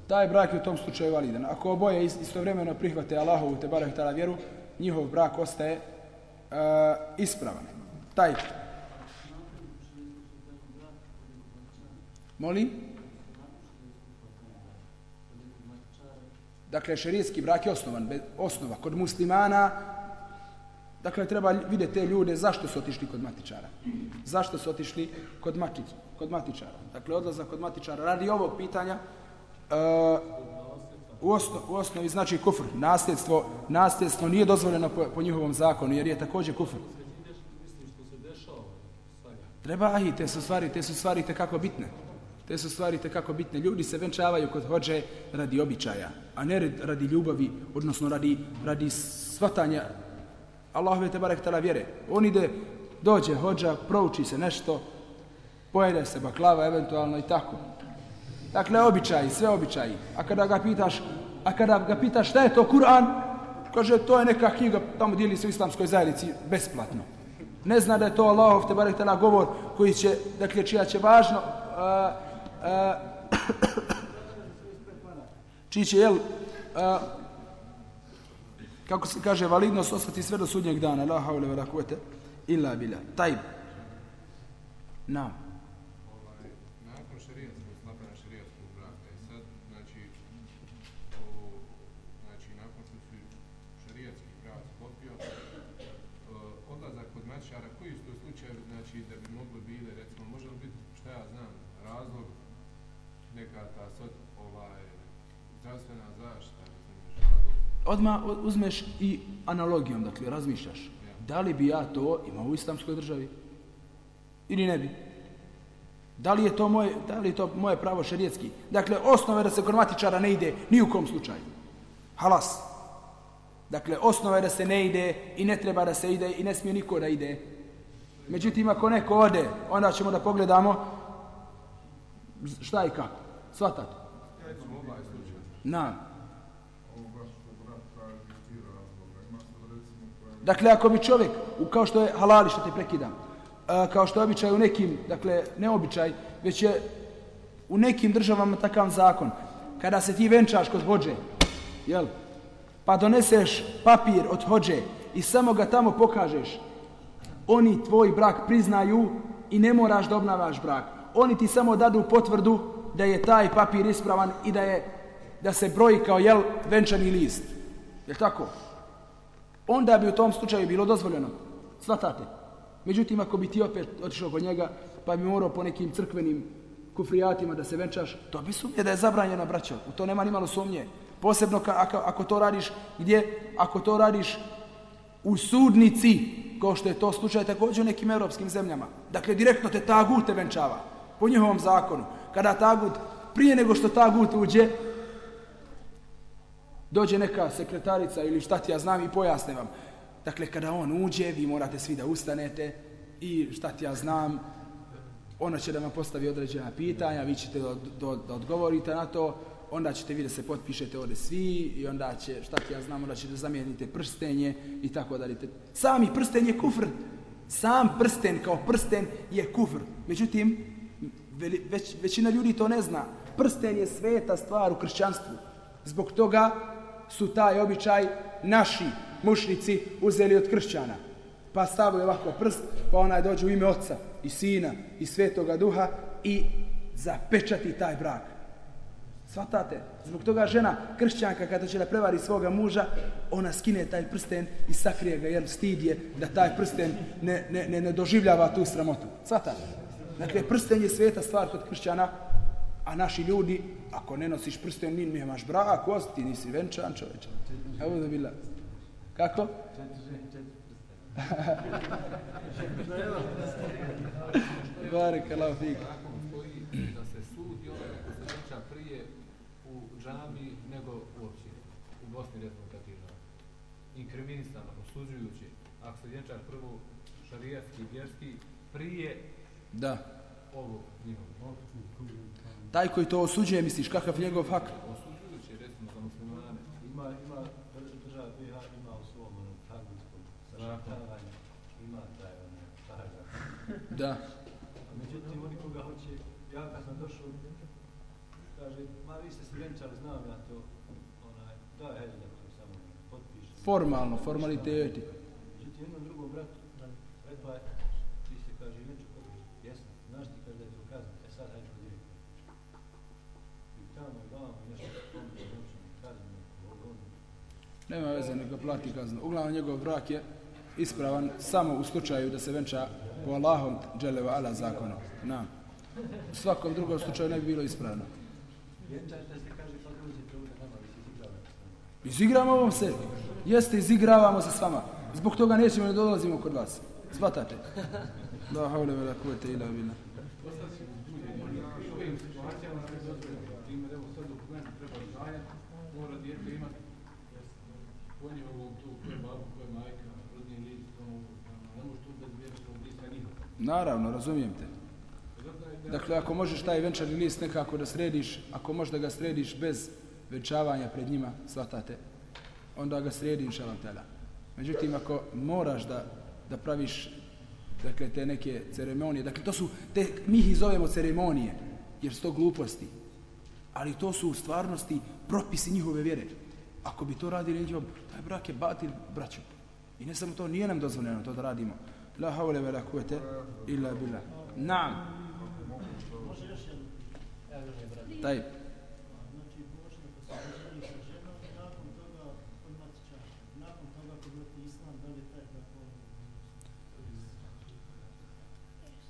Taj brak je u tom slučaju validan. Ako oboje istovremeno prihvate Allahovu te barek tala vjeru, njihov brak ostaje uh, ispravan. Taj. Molim? Dakle, šerijski brak je osnovan, osnova. Kod muslimana Dakle, treba vidjeti te ljude zašto su otišli kod matičara. Zašto su otišli kod, matičara kod matičara. Dakle, odlazak kod matičara radi ovog pitanja uh, u, osno, u osnovi znači kufr. Nasljedstvo, nasljedstvo nije dozvoljeno po, po njihovom zakonu, jer je također kufr. Treba i te su stvari, te su stvari te kako bitne. Te su stvari te kako bitne. Ljudi se venčavaju kod hođe radi običaja, a ne radi ljubavi, odnosno radi, radi svatanja Allahove te barek tala vjere. On ide, dođe hođa, prouči se nešto, pojede se baklava eventualno i tako. Dakle, običaji, sve običaji. A kada ga pitaš, a kada ga pitaš šta je to Kur'an, kaže to je neka knjiga, tamo dijeli se u islamskoj zajednici besplatno. Ne zna da je to Allahov te barek tala govor koji će, dakle, čija će važno, uh, uh, čiji će, jel, uh, kako se kaže, validnost ostati sve do sudnjeg dana, la haule vela kuvete, illa bila. Tajb. Nam.
No.
Odmah uzmeš i analogijom, dakle, razmišljaš. Da li bi ja to imao u islamskoj državi? Ili ne bi? Da li je to moje, da li je to moje pravo šerijetski? Dakle, osnova je da se kod matičara ne ide ni u kom slučaju. Halas. Dakle, osnova je da se ne ide i ne treba da se ide i ne smije niko da ide. Međutim, ako neko ode, onda ćemo da pogledamo šta i kako. Svatate?
ovaj slučaj,
Na.
Ovo baš što brat kaže iz tih razloga. Ima sad recimo koja
Dakle, ako bi čovjek, u- kao što je halali, što te prekidam, kao što je običaj u nekim, dakle, ne običaj, već je u nekim državama takav zakon, kada se ti venčaš kod hođe, jel, pa doneseš papir od hođe i samo ga tamo pokažeš, oni tvoj brak priznaju i ne moraš da obnavaš brak. Oni ti samo dadu potvrdu da je taj papir ispravan i da je da se broji kao jel venčani list. Je tako? Onda bi u tom slučaju bilo dozvoljeno. Svatate. Međutim, ako bi ti opet otišao kod njega, pa bi morao po nekim crkvenim kufrijatima da se venčaš, to bi sumnje da je zabranjeno, braćo. U to nema ni malo sumnje. Posebno ka, ako, ako to radiš gdje? Ako to radiš u sudnici, kao što je to slučaj također u nekim europskim zemljama. Dakle, direktno te tagut te venčava. Po njihovom zakonu. Kada tagut, prije nego što tagut uđe, dođe neka sekretarica ili šta ti ja znam i pojasne vam. Dakle, kada on uđe, vi morate svi da ustanete i šta ti ja znam, ona će da vam postavi određena pitanja, vi ćete da, da, da odgovorite na to, onda ćete vi da se potpišete ovdje svi i onda će, šta ti ja znam, onda ćete da zamijenite prstenje i tako dalje. Sami prsten je kufr. Sam prsten kao prsten je kufr. Međutim, već, većina ljudi to ne zna. Prsten je sveta stvar u kršćanstvu. Zbog toga su taj običaj naši mušnici uzeli od kršćana. Pa stavuje ovako prst, pa onaj dođe u ime oca i sina i svetoga duha i zapečati taj brak. Svatate? Zbog toga žena kršćanka kada će da prevari svoga muža, ona skine taj prsten i sakrije ga jer stid je da taj prsten ne, ne, ne, ne doživljava tu sramotu. Svatate? Dakle, prsten je sveta stvar kod kršćana, a naši ljudi, ako ne nosiš prsten, ni nemaš brak, ti nisi venčan čoveče. Evo da bila. Kako? Barek Allah fik.
da se sudi onaj ko se venča prije u džami nego u općini. U Bosni recimo kad je žena. Inkriminisano, osuđujući. Ako se venčaš prvo šarijatski, vjerski, prije
Da.
ovog.
Taj koji to osuđuje, misliš, kakav njegov hak?
Osuđujući recimo za muslimane.
Ima, ima, država BiH ima u svom onom tagutskom zaštitavanju, ima taj ono, paragraf.
Da.
A međutim, oni koga hoće, ja kad sam došao, kaže, ma vi ste se znam ja to, onaj, daj, hajde da to samo potpišem.
Formalno, formaliteti.
Međutim, jednom drugom bratu, rekla je, ti se kaže, venču potpiš, jesam, znaš ti kaže da je to kazna, e sad hajde kod direktora. I tamo i vamo i nešto spomenuo, venču, kaznu, ovo, ono.
Nema veze, neka plati kaznu. Uglavnom, njegov brak je ispravan samo u slučaju da se venča po Allahom dželeva ala zakonom. Na. U svakom drugom slučaju ne bi bilo ispravno.
Vjenčajte se, kaže, pa se.
Izigravamo se. Jeste, izigravamo se s vama. Zbog toga nećemo ne dolazimo kod vas. Svatate? Da, haule vela kuvete ila bila.
U ovim situacijama se dozvoljeno. Primjer, evo sad dokument treba izdajati, mora dijete imati po njihovom tu, ko je babu, ko je majka, rodni
Naravno, razumijem te. Dakle, ako možeš taj venčani list nekako da središ, ako možeš da ga središ bez venčavanja pred njima, shvatate, onda ga sredi inšalam tela. Međutim, ako moraš da, da praviš dakle, te neke ceremonije, dakle, to su, te, mi ih zovemo ceremonije, jer su to gluposti, ali to su u stvarnosti propisi njihove vjere. Ako bi to radili neđom, taj brak je batil braću. I ne samo to, nije nam dozvoljeno to da radimo. La haule vela kuvete illa billah. Naam. Taj.
Znači, Bošnja ko se ženi sa ženom, nakon toga podmaci čaš. Nakon toga podmati islam, da li je taj tako?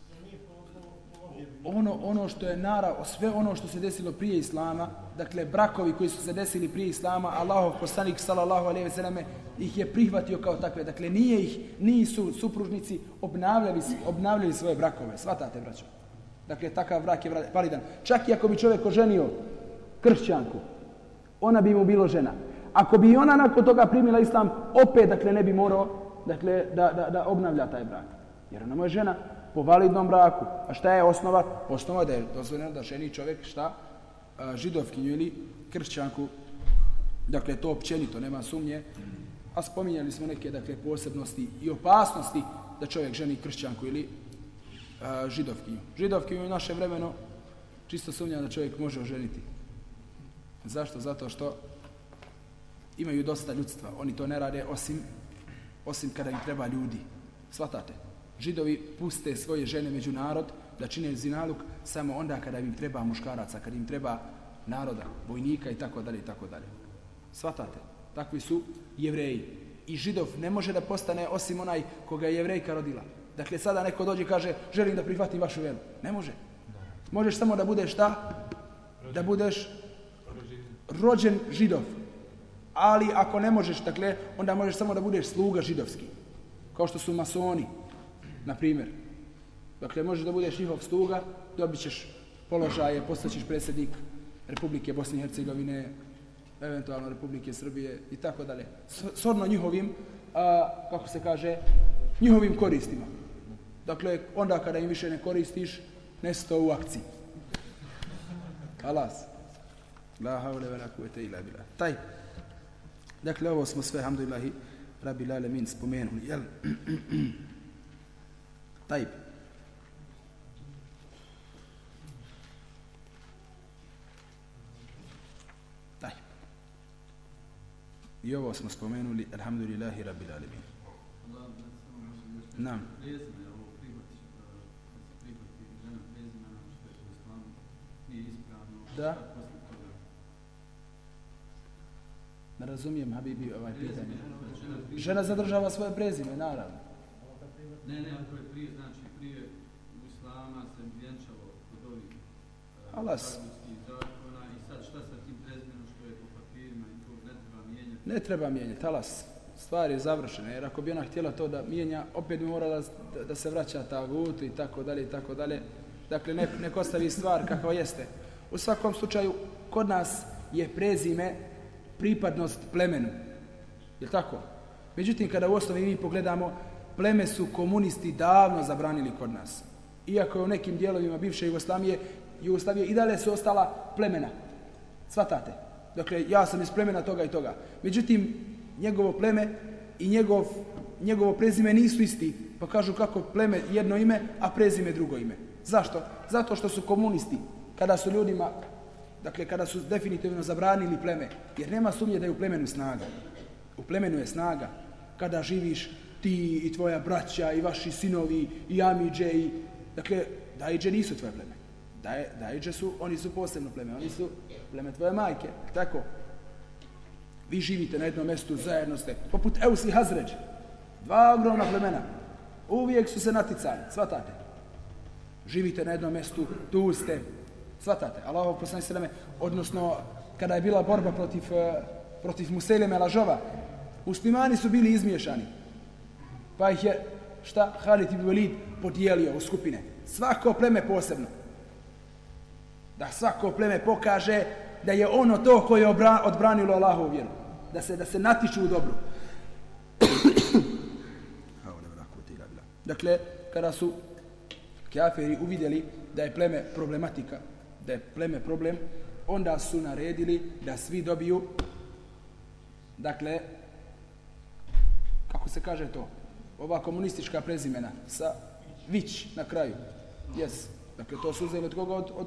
Da nije po, po, po objavi
ono ono što je nara, sve ono što se desilo prije islama, dakle brakovi koji su se desili prije islama, Allahov poslanik sallallahu alejhi ve selleme ih je prihvatio kao takve. Dakle nije ih nisu supružnici obnavljali obnavljali svoje brakove. Svatate braćo. Dakle takav brak je validan. Čak i ako bi čovjek oženio kršćanku, ona bi mu bilo žena. Ako bi ona nakon toga primila islam, opet dakle ne bi morao dakle da da da obnavlja taj brak. Jer ona mu je žena po validnom braku. A šta je osnova? Osnova da je dozvoljeno da ženi čovjek šta? Židovkinju ili kršćanku. Dakle, to općenito, nema sumnje. A spominjali smo neke dakle, posebnosti i opasnosti da čovjek ženi kršćanku ili a, židovkinju. Židovkinju u naše vremeno čisto sumnja da čovjek može oženiti. Zašto? Zato što imaju dosta ljudstva. Oni to ne rade osim, osim kada im treba ljudi. Svatate? Židovi puste svoje žene među narod da čine zinaluk samo onda kada im treba muškaraca, kada im treba naroda, vojnika i tako dalje i tako dalje. Svatate? Takvi su jevreji. I židov ne može da postane osim onaj koga je jevrejka rodila. Dakle, sada neko dođe i kaže želim da prihvatim vašu vjeru. Ne može. Možeš samo da budeš šta? Da budeš rođen židov. Ali ako ne možeš, dakle, onda možeš samo da budeš sluga židovski. Kao što su masoni, na primjer. Dakle, možeš da budeš njihov sluga, dobit ćeš položaje, postaćeš predsjednik Republike Bosne i Hercegovine, eventualno Republike Srbije i tako dalje. Sorno njihovim, a, kako se kaže, njihovim koristima. Dakle, onda kada im više ne koristiš, nesto u akciji. Alas. La haule ve kuvete kuvvete bila. billah. Taj. Dakle, ovo smo sve, alhamdulillahi, rabi lalemin spomenuli, jel? Taj. Taj. I ovo smo spomenuli, alhamdulillahi, rabbil alamin. Nam. Da. Ne razumijem, Habibi, ovaj pitanje. Žena zadržava svoje prezime, naravno.
Ne, ne, to je prije, znači prije islama se vjenčalo kod ovih uh,
Alas.
zakona i sad šta sa tim prezimenom što je po papirima i to ne treba mijenjati.
Ne treba mijenjati, alas. Stvar je završena, jer ako bi ona htjela to da mijenja, opet bi morala da, da se vraća ta gutu i tako dalje i tako dalje. Dakle, ne, nek ostavi stvar kakva jeste. U svakom slučaju, kod nas je prezime pripadnost plemenu. Je tako? Međutim, kada u osnovi mi pogledamo, pleme su komunisti davno zabranili kod nas. Iako je u nekim dijelovima bivše Jugoslavije, Jugoslavije i dalje su ostala plemena. Svatate? Dakle, ja sam iz plemena toga i toga. Međutim, njegovo pleme i njegov, njegovo prezime nisu isti. Pa kažu kako pleme jedno ime, a prezime drugo ime. Zašto? Zato što su komunisti, kada su ljudima, dakle, kada su definitivno zabranili pleme, jer nema sumnje da je u plemenu snaga. U plemenu je snaga. Kada živiš ti i tvoja braća i vaši sinovi i Amidže i... Dakle, Dajidže nisu tvoje pleme. Daj, Dajidže su, oni su posebno pleme, oni su pleme tvoje majke. Tako. Vi živite na jednom mjestu, zajedno ste, poput Eus i Hazređ. Dva ogromna plemena. Uvijek su se naticali, svatate. Živite na jednom mjestu, tu ste, svatate. Allaho poslani sveme, odnosno, kada je bila borba protiv, eh, protiv Museleme Lažova, muslimani su bili izmiješani. Pa ih je, šta, Halid ibn Velid podijelio u skupine. Svako pleme posebno. Da svako pleme pokaže da je ono to koje je odbranilo Allahovu vjeru. Da se, da se natiču u dobru. Dakle, kada su kafiri uvidjeli da je pleme problematika, da je pleme problem, onda su naredili da svi dobiju, dakle, kako se kaže to, ova komunistička prezimena sa Vić na kraju. Yes. Dakle, to su uzeli od koga? Od, od,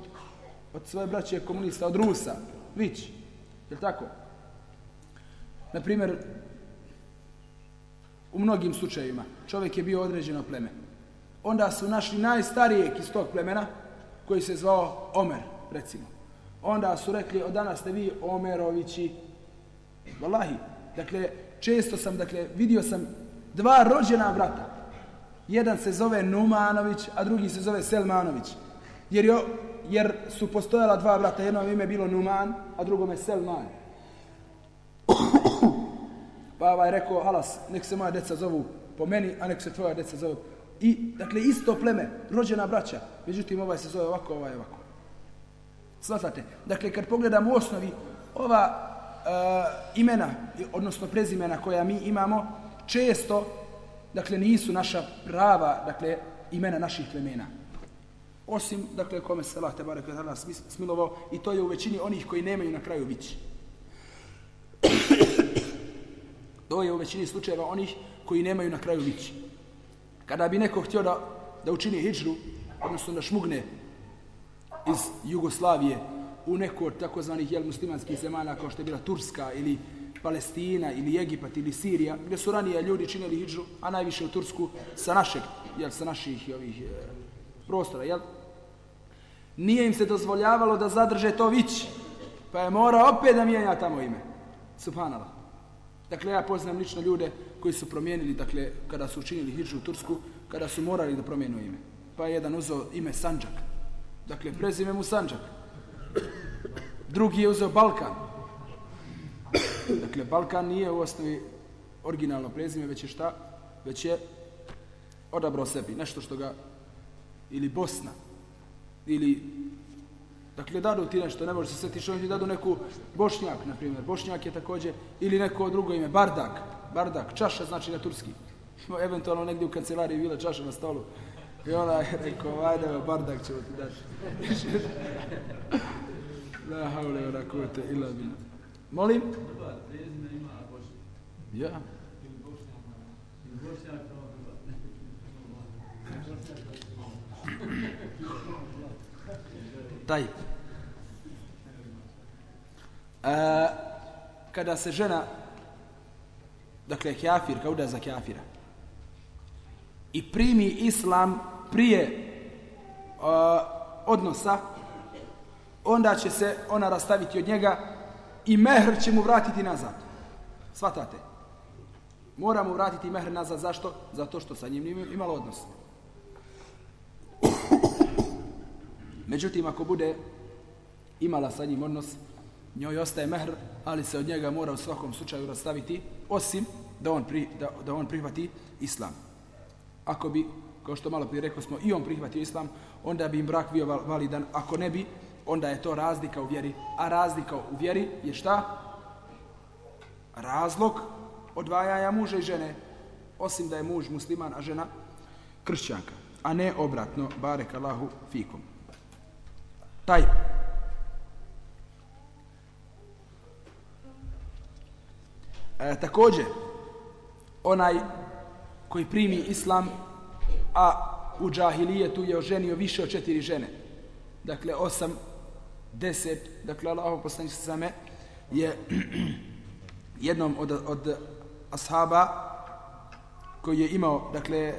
od svoje braće komunista, od Rusa. Vić. Je li tako? Na primjer, u mnogim slučajevima čovjek je bio određeno pleme. Onda su našli najstarijeg iz tog plemena koji se zvao Omer, recimo. Onda su rekli, od danas ste vi Omerovići. Valahi. Dakle, često sam, dakle, vidio sam dva rođena brata. Jedan se zove Numanović, a drugi se zove Selmanović. Jer, jo, jer su postojala dva brata, jedno ime je bilo Numan, a drugome Selman. pa ovaj rekao, halas, nek se moja deca zovu po meni, a nek se tvoja deca zovu. I, dakle, isto pleme, rođena braća. Međutim, ovaj se zove ovako, ovaj ovako. Svatate? Dakle, kad pogledam u osnovi, ova uh, imena, odnosno prezimena koja mi imamo, često, dakle, nisu naša prava, dakle, imena naših plemena. Osim, dakle, kome se Allah Tebare kada nas smilovao, i to je u većini onih koji nemaju na kraju vić to je u većini slučajeva onih koji nemaju na kraju vić Kada bi neko htio da, da učini hijđru, odnosno da šmugne iz Jugoslavije u neku od takozvanih jel, muslimanskih zemana kao što je bila Turska ili Palestina ili Egipat ili Sirija, gdje su ranije ljudi činili hijđu, a najviše u Tursku sa našeg, jel, sa naših ovih, e, prostora, jel? Nije im se dozvoljavalo da zadrže to vić, pa je mora opet da mijenja tamo ime. Subhanallah. Dakle, ja poznam lično ljude koji su promijenili, dakle, kada su učinili hijđu u Tursku, kada su morali da promijenu ime. Pa je jedan uzeo ime Sanđak. Dakle, prezime mu Sanđak. Drugi je uzeo Balkan. Dakle, Balkan nije u osnovi originalno prezime, već je šta? Već je odabrao sebi. Nešto što ga... Ili Bosna. Ili... Dakle, dadu ti nešto, ne možeš se setiš, što ti dadu neku Bošnjak, na primjer. Bošnjak je također, ili neko drugo ime, Bardak. Bardak, čaša znači na turski. Eventualno negdje u kancelariji bila čaša na stolu. I ona je rekao, ajde, Bardak ćemo ti dati. La haule wa la kuvvete illa billah. Molim? Ja. Taj. A, kada se žena dakle kafir kao da za kafira i primi islam prije uh, odnosa onda će se ona rastaviti od njega i mehr će mu vratiti nazad. Svatate? Mora mu vratiti mehr nazad. Zašto? Zato što sa njim nije imalo odnos. Međutim, ako bude imala sa njim odnos, njoj ostaje mehr, ali se od njega mora u svakom slučaju rastaviti, osim da on, pri, da, da on prihvati islam. Ako bi, kao što malo prije rekao smo, i on prihvatio islam, onda bi im brak bio validan. Ako ne bi, onda je to razlika u vjeri. A razlika u vjeri je šta? Razlog odvajanja muža i žene. Osim da je muž musliman, a žena kršćanka. A ne obratno, barek Allahu fikum. Taj. E, također, onaj koji primi islam, a u džahilijetu je oženio više od četiri žene. Dakle, osam deset, dakle Allah poslanik same je jednom od, od ashaba koji je imao, dakle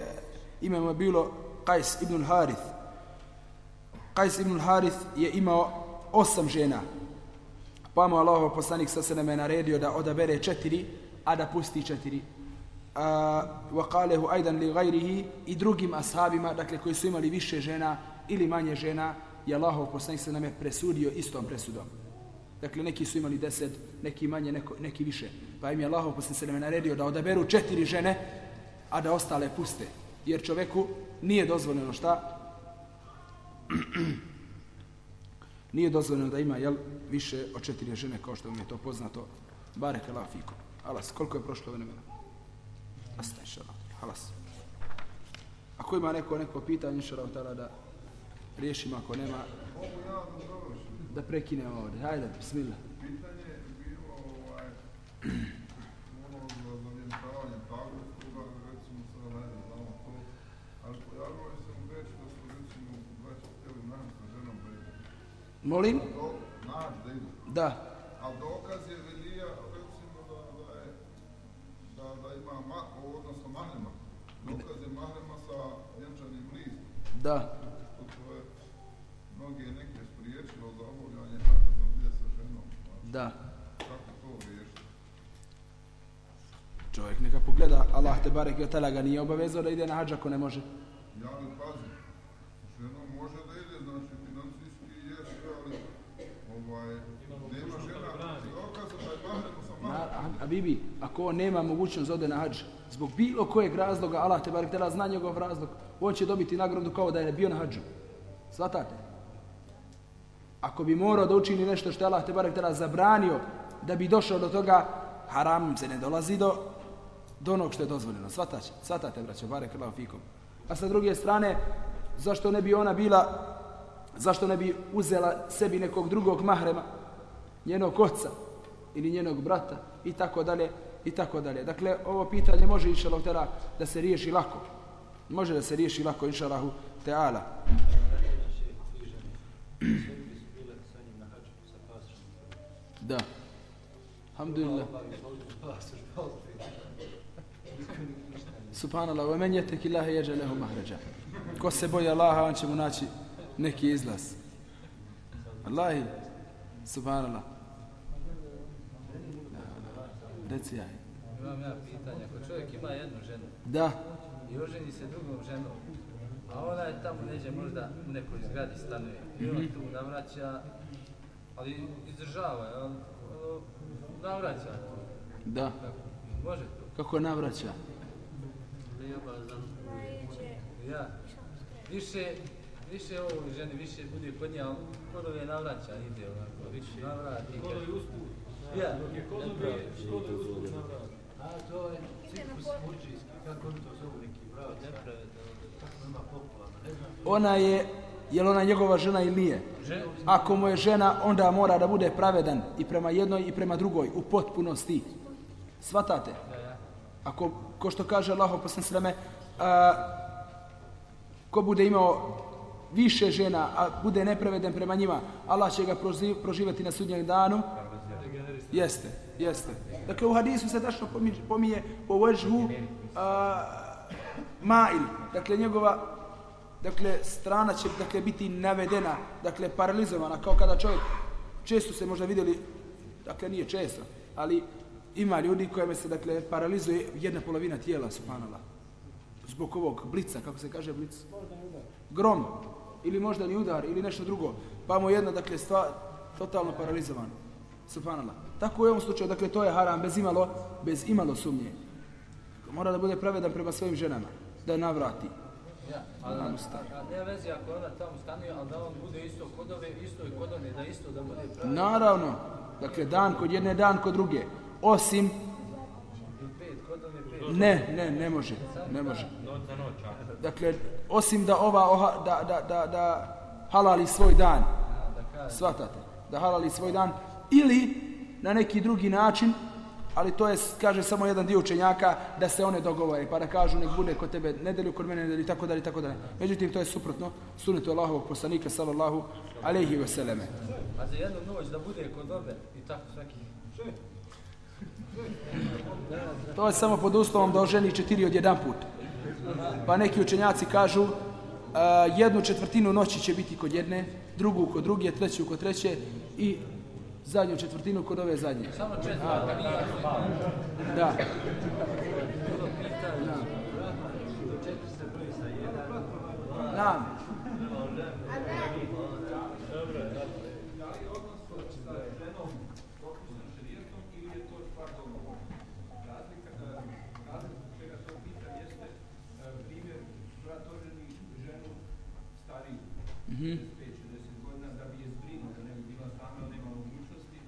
ime mu je bilo Qais ibn Harith. Qais ibn Harith je imao osam žena. Pa mu Allah poslanik sa se je naredio da odabere četiri, a da pusti četiri. A, wa kalehu ajdan li gajrihi i drugim ashabima, dakle koji su imali više žena ili manje žena, je Allahov poslanik se nam je presudio istom presudom. Dakle, neki su imali deset, neki manje, neko, neki više. Pa im je Allahov poslanik se nam je naredio da odaberu četiri žene, a da ostale puste. Jer čoveku nije dozvoljeno šta? nije dozvoljeno da ima jel, više od četiri žene, kao što vam je to poznato. Barek Allah fiku. Alas, koliko je prošlo vremena? Asta, inša Allah. Alas. Ako ima neko neko pitanje, inša Allah, da riješimo, ako nema,
da
da prekinemo ovdje. Hajde, bismillah.
Pitanje je bilo ovaj, ono za zavjentavanje tagutoga, recimo sada ne znam, znamo to, ali pojavilo je se u reći da su recimo braći htjeli nam sa ženom da idu.
Molim?
Nas da idu.
Da.
A dokaz je velija, recimo da, da je, da, da ima, ma, odnosno mahrema. Dokaz je mahrema sa vjenčanim listom.
Da.
Da.
Čovjek neka pogleda, Allah te barek i tala ga nije obavezao da ide na hađ ako ne može.
Ja li pazim, žena može da ide, znači financijski je sve, ali ovaj, nema žena dokaza da je mahrema sa
Na,
mahremom.
a, a bibi, ako on nema mogućnost da ode na hađ, zbog bilo kojeg razloga, Allah te barek tala zna njegov razlog, on će dobiti nagradu kao da je bio na hađu. Svatate? Ako bi morao da učini nešto što je Allah te barek tala zabranio, da bi došao do toga, haram se ne dolazi do, do onog što je dozvoljeno. Svatate, svatate, braćo, barek Allah fikom. A sa druge strane, zašto ne bi ona bila, zašto ne bi uzela sebi nekog drugog mahrema, njenog oca ili njenog brata i tako dalje i tako dalje. Dakle, ovo pitanje može inša Allah tera, da se riješi lako. Može da se riješi lako inshallahu teala. Da. Alhamdulillah. Subhanallah, wa men yataki Allaha yaj'al lahu mahraja. Ko se boji Allaha, on će mu naći neki izlaz. Allahi, subhanallah. Reci ja.
Imam ja pitanje, ako čovjek ima jednu ženu
Da,
i oženi se drugom ženom, a ona je tamo neđe možda u nekoj zgradi stanuje i on tu navraća, ali izdržava, je, on, ono, navraća to.
da.
Može to.
Kako navraća?
Ja. Više, više ovoj ženi, više bude kod nje, ali kod ove navraća ide onako, više navrati. Kod ove usput. Ja. Kod ove usput navrati.
A to je ciklus murđijski, kako oni to zovu neki brat, kako ima popularno, ne znam.
Ona je, je li ona njegova žena ili nije? Ako mu je žena, onda mora da bude pravedan i prema jednoj i prema drugoj, u potpunosti. Svatate? Ako, ko što kaže Allah poslan sveme, a, ko bude imao više žena, a bude nepravedan prema njima, Allah će ga proživati na sudnjem danu. Jeste, jeste. Dakle, u hadisu se tačno pominje, pominje o vežhu mail. Dakle, njegova dakle, strana će dakle, biti navedena, dakle, paralizovana, kao kada čovjek, često se možda vidjeli, dakle, nije često, ali ima ljudi kojima se, dakle, paralizuje jedna polovina tijela, subhanallah. Zbog ovog blica, kako se kaže blic? Grom. Ili možda ni udar, ili nešto drugo. Pa mu jedna, dakle, stvar, totalno paralizovana. Subhanallah. Tako u ovom slučaju, dakle, to je haram bez imalo, bez imalo sumnje. Mora da bude pravedan prema svojim ženama, da je navrati.
Ja, ali a,
stari.
a nema veze ako ona tamo stanuje, ali da on bude isto kod ove, isto i kod one, da isto da bude pravi.
Naravno, dakle, dan kod jedne, dan kod druge. Osim, ne, ne, ne može, ne može. Dakle, osim da ova, oha, da, da, da, da halali svoj dan, svatate, da halali svoj dan, ili na neki drugi način, ali to je, kaže samo jedan dio učenjaka, da se one dogovore, pa da kažu nek bude kod tebe nedelju, kod mene nedelju, i tako dalje, i tako dalje. Međutim, to je suprotno sunetu Allahovog poslanika, sallallahu alaihi wa sallame.
A za jednu noć da bude kod ove i tako svaki.
To je samo pod uslovom da oženi četiri od jedan put. Pa neki učenjaci kažu a, jednu četvrtinu noći će biti kod jedne, drugu kod druge, treću kod treće i zadnju četvrtinu kod ove zadnje.
Samo četiri, ako nije
Da. Da. Mhm.
godina da bi je zbrinuo, da ne bi bila sama, da nema mogućnosti,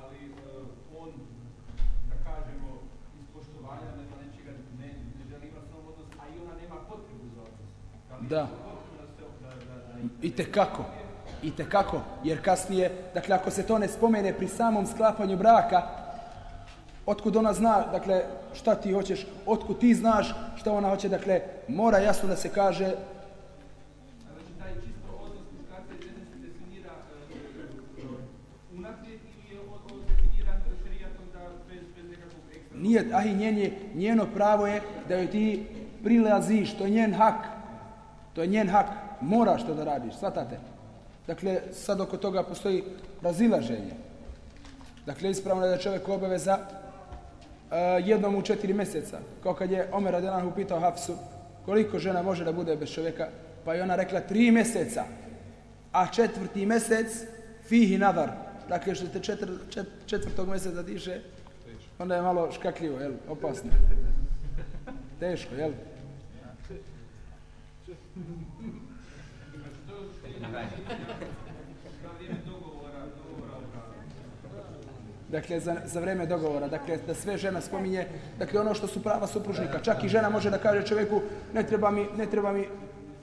ali uh, on, da kažemo, iz poštovanja nema nečega, ne, ne želi imati samo odnos, a i ona nema potrebu za odnos.
Da. Te kako? I te kako? Jer kasnije, dakle, ako se to ne spomene pri samom sklapanju braka, otkud ona zna, dakle, šta ti hoćeš, otkud ti znaš šta ona hoće, dakle, mora jasno da se kaže
taj odnos definira ili ekstra?
nije, a i njen je, njeno pravo je da joj ti prilaziš, to je njen hak. To je njen hak. Moraš to da radiš, shvatate? Dakle, sad oko toga postoji razilaženje. Dakle, ispravno je da čovjek obaveza uh, jednom u četiri mjeseca. Kao kad je Omer Adelan upitao Hafsu koliko žena može da bude bez čovjeka, pa je ona rekla tri mjeseca. A četvrti mjesec fihi nadar. Dakle, što te četvr, čet, četvrtog mjeseca diše, onda je malo škakljivo, jel? Opasno. Teško, jel? Dakle, za, za vreme dogovora, dakle, da sve žena spominje, dakle, ono što su prava supružnika. Čak i žena može da kaže čovjeku, ne treba mi, ne treba mi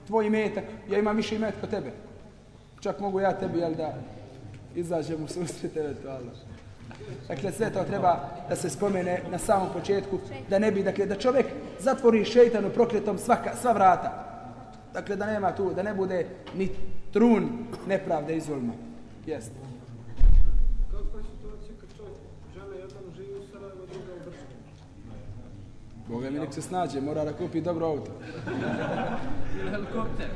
tvoj imetak, ja imam više imetka od tebe. Čak mogu ja tebi, jel, da izađem u susret eventualno. Dakle, sve to treba da se spomene na samom početku, da ne bi, dakle, da čovjek zatvori šeitanu prokletom svaka, sva vrata. Dakle, da nema tu, da ne bude ni trun nepravde i zulma. Jeste.
Kakva je situacija kad čovjek žena jedan živi u Sarajevo, druga u Brčkom?
Boga mi nek se snađe, mora da kupi dobro auto.
Ili helikopter.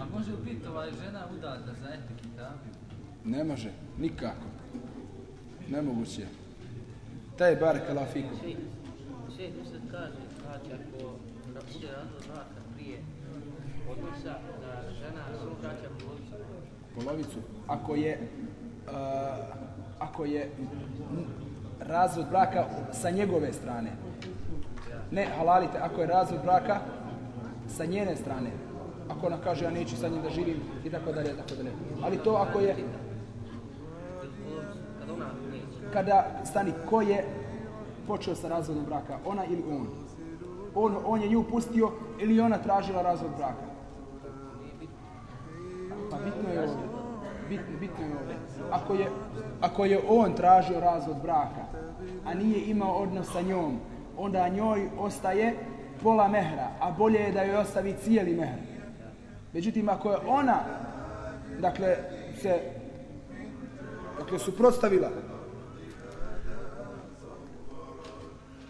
A može li biti ovaj žena udata za etik i tako?
Ne može, nikako. Nemoguće. je. Taj bar kalafiku.
Sve se kaže, znači ako da bude razvod braka prije odnosa, polovicu.
Ako je, uh, ako je razvod braka sa njegove strane. Ne, halalite, ako je razvod braka sa njene strane. Ako ona kaže ja neću sa njim da živim i tako dalje, tako dalje. Ali to ako je, kada stani ko je počeo sa razvodom braka, ona ili on. On, on je nju pustio ili ona tražila razvod braka. Pa bitno je ovdje. Bit, bitno je ovdje. Ako je, ako je on tražio razvod braka, a nije imao odnos sa njom, onda njoj ostaje pola mehra, a bolje je da joj ostavi cijeli mehr. Međutim, ako je ona, dakle, se, dakle, suprotstavila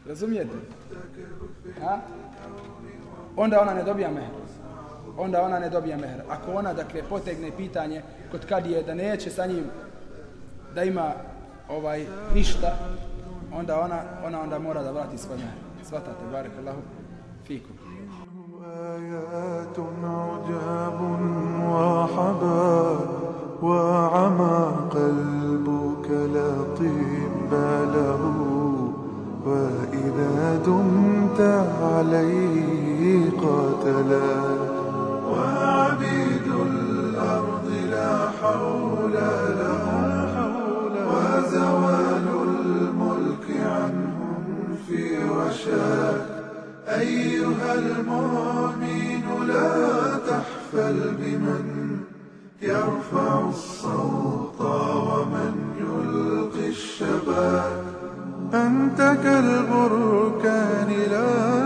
Razumijete? Ha? Onda ona ne dobija mehr Onda ona ne dobija mehr. Ako ona, dakle, potegne pitanje kod kadije da neće sa njim da ima ovaj ništa, onda ona, ona onda mora da vrati svoj mehr. Svatate, barek Allahu, fikum.
آيات عجاب وحبا وعمى قلبك لا طيب له وإذا دمت عليه قاتلا وعبيد الأرض لا حول لهم وزوال الملك عنهم في رشاك أيها المؤمن لا تحفل بمن يرفع الصوت ومن يلقي الشباب. أنت كالبركان لا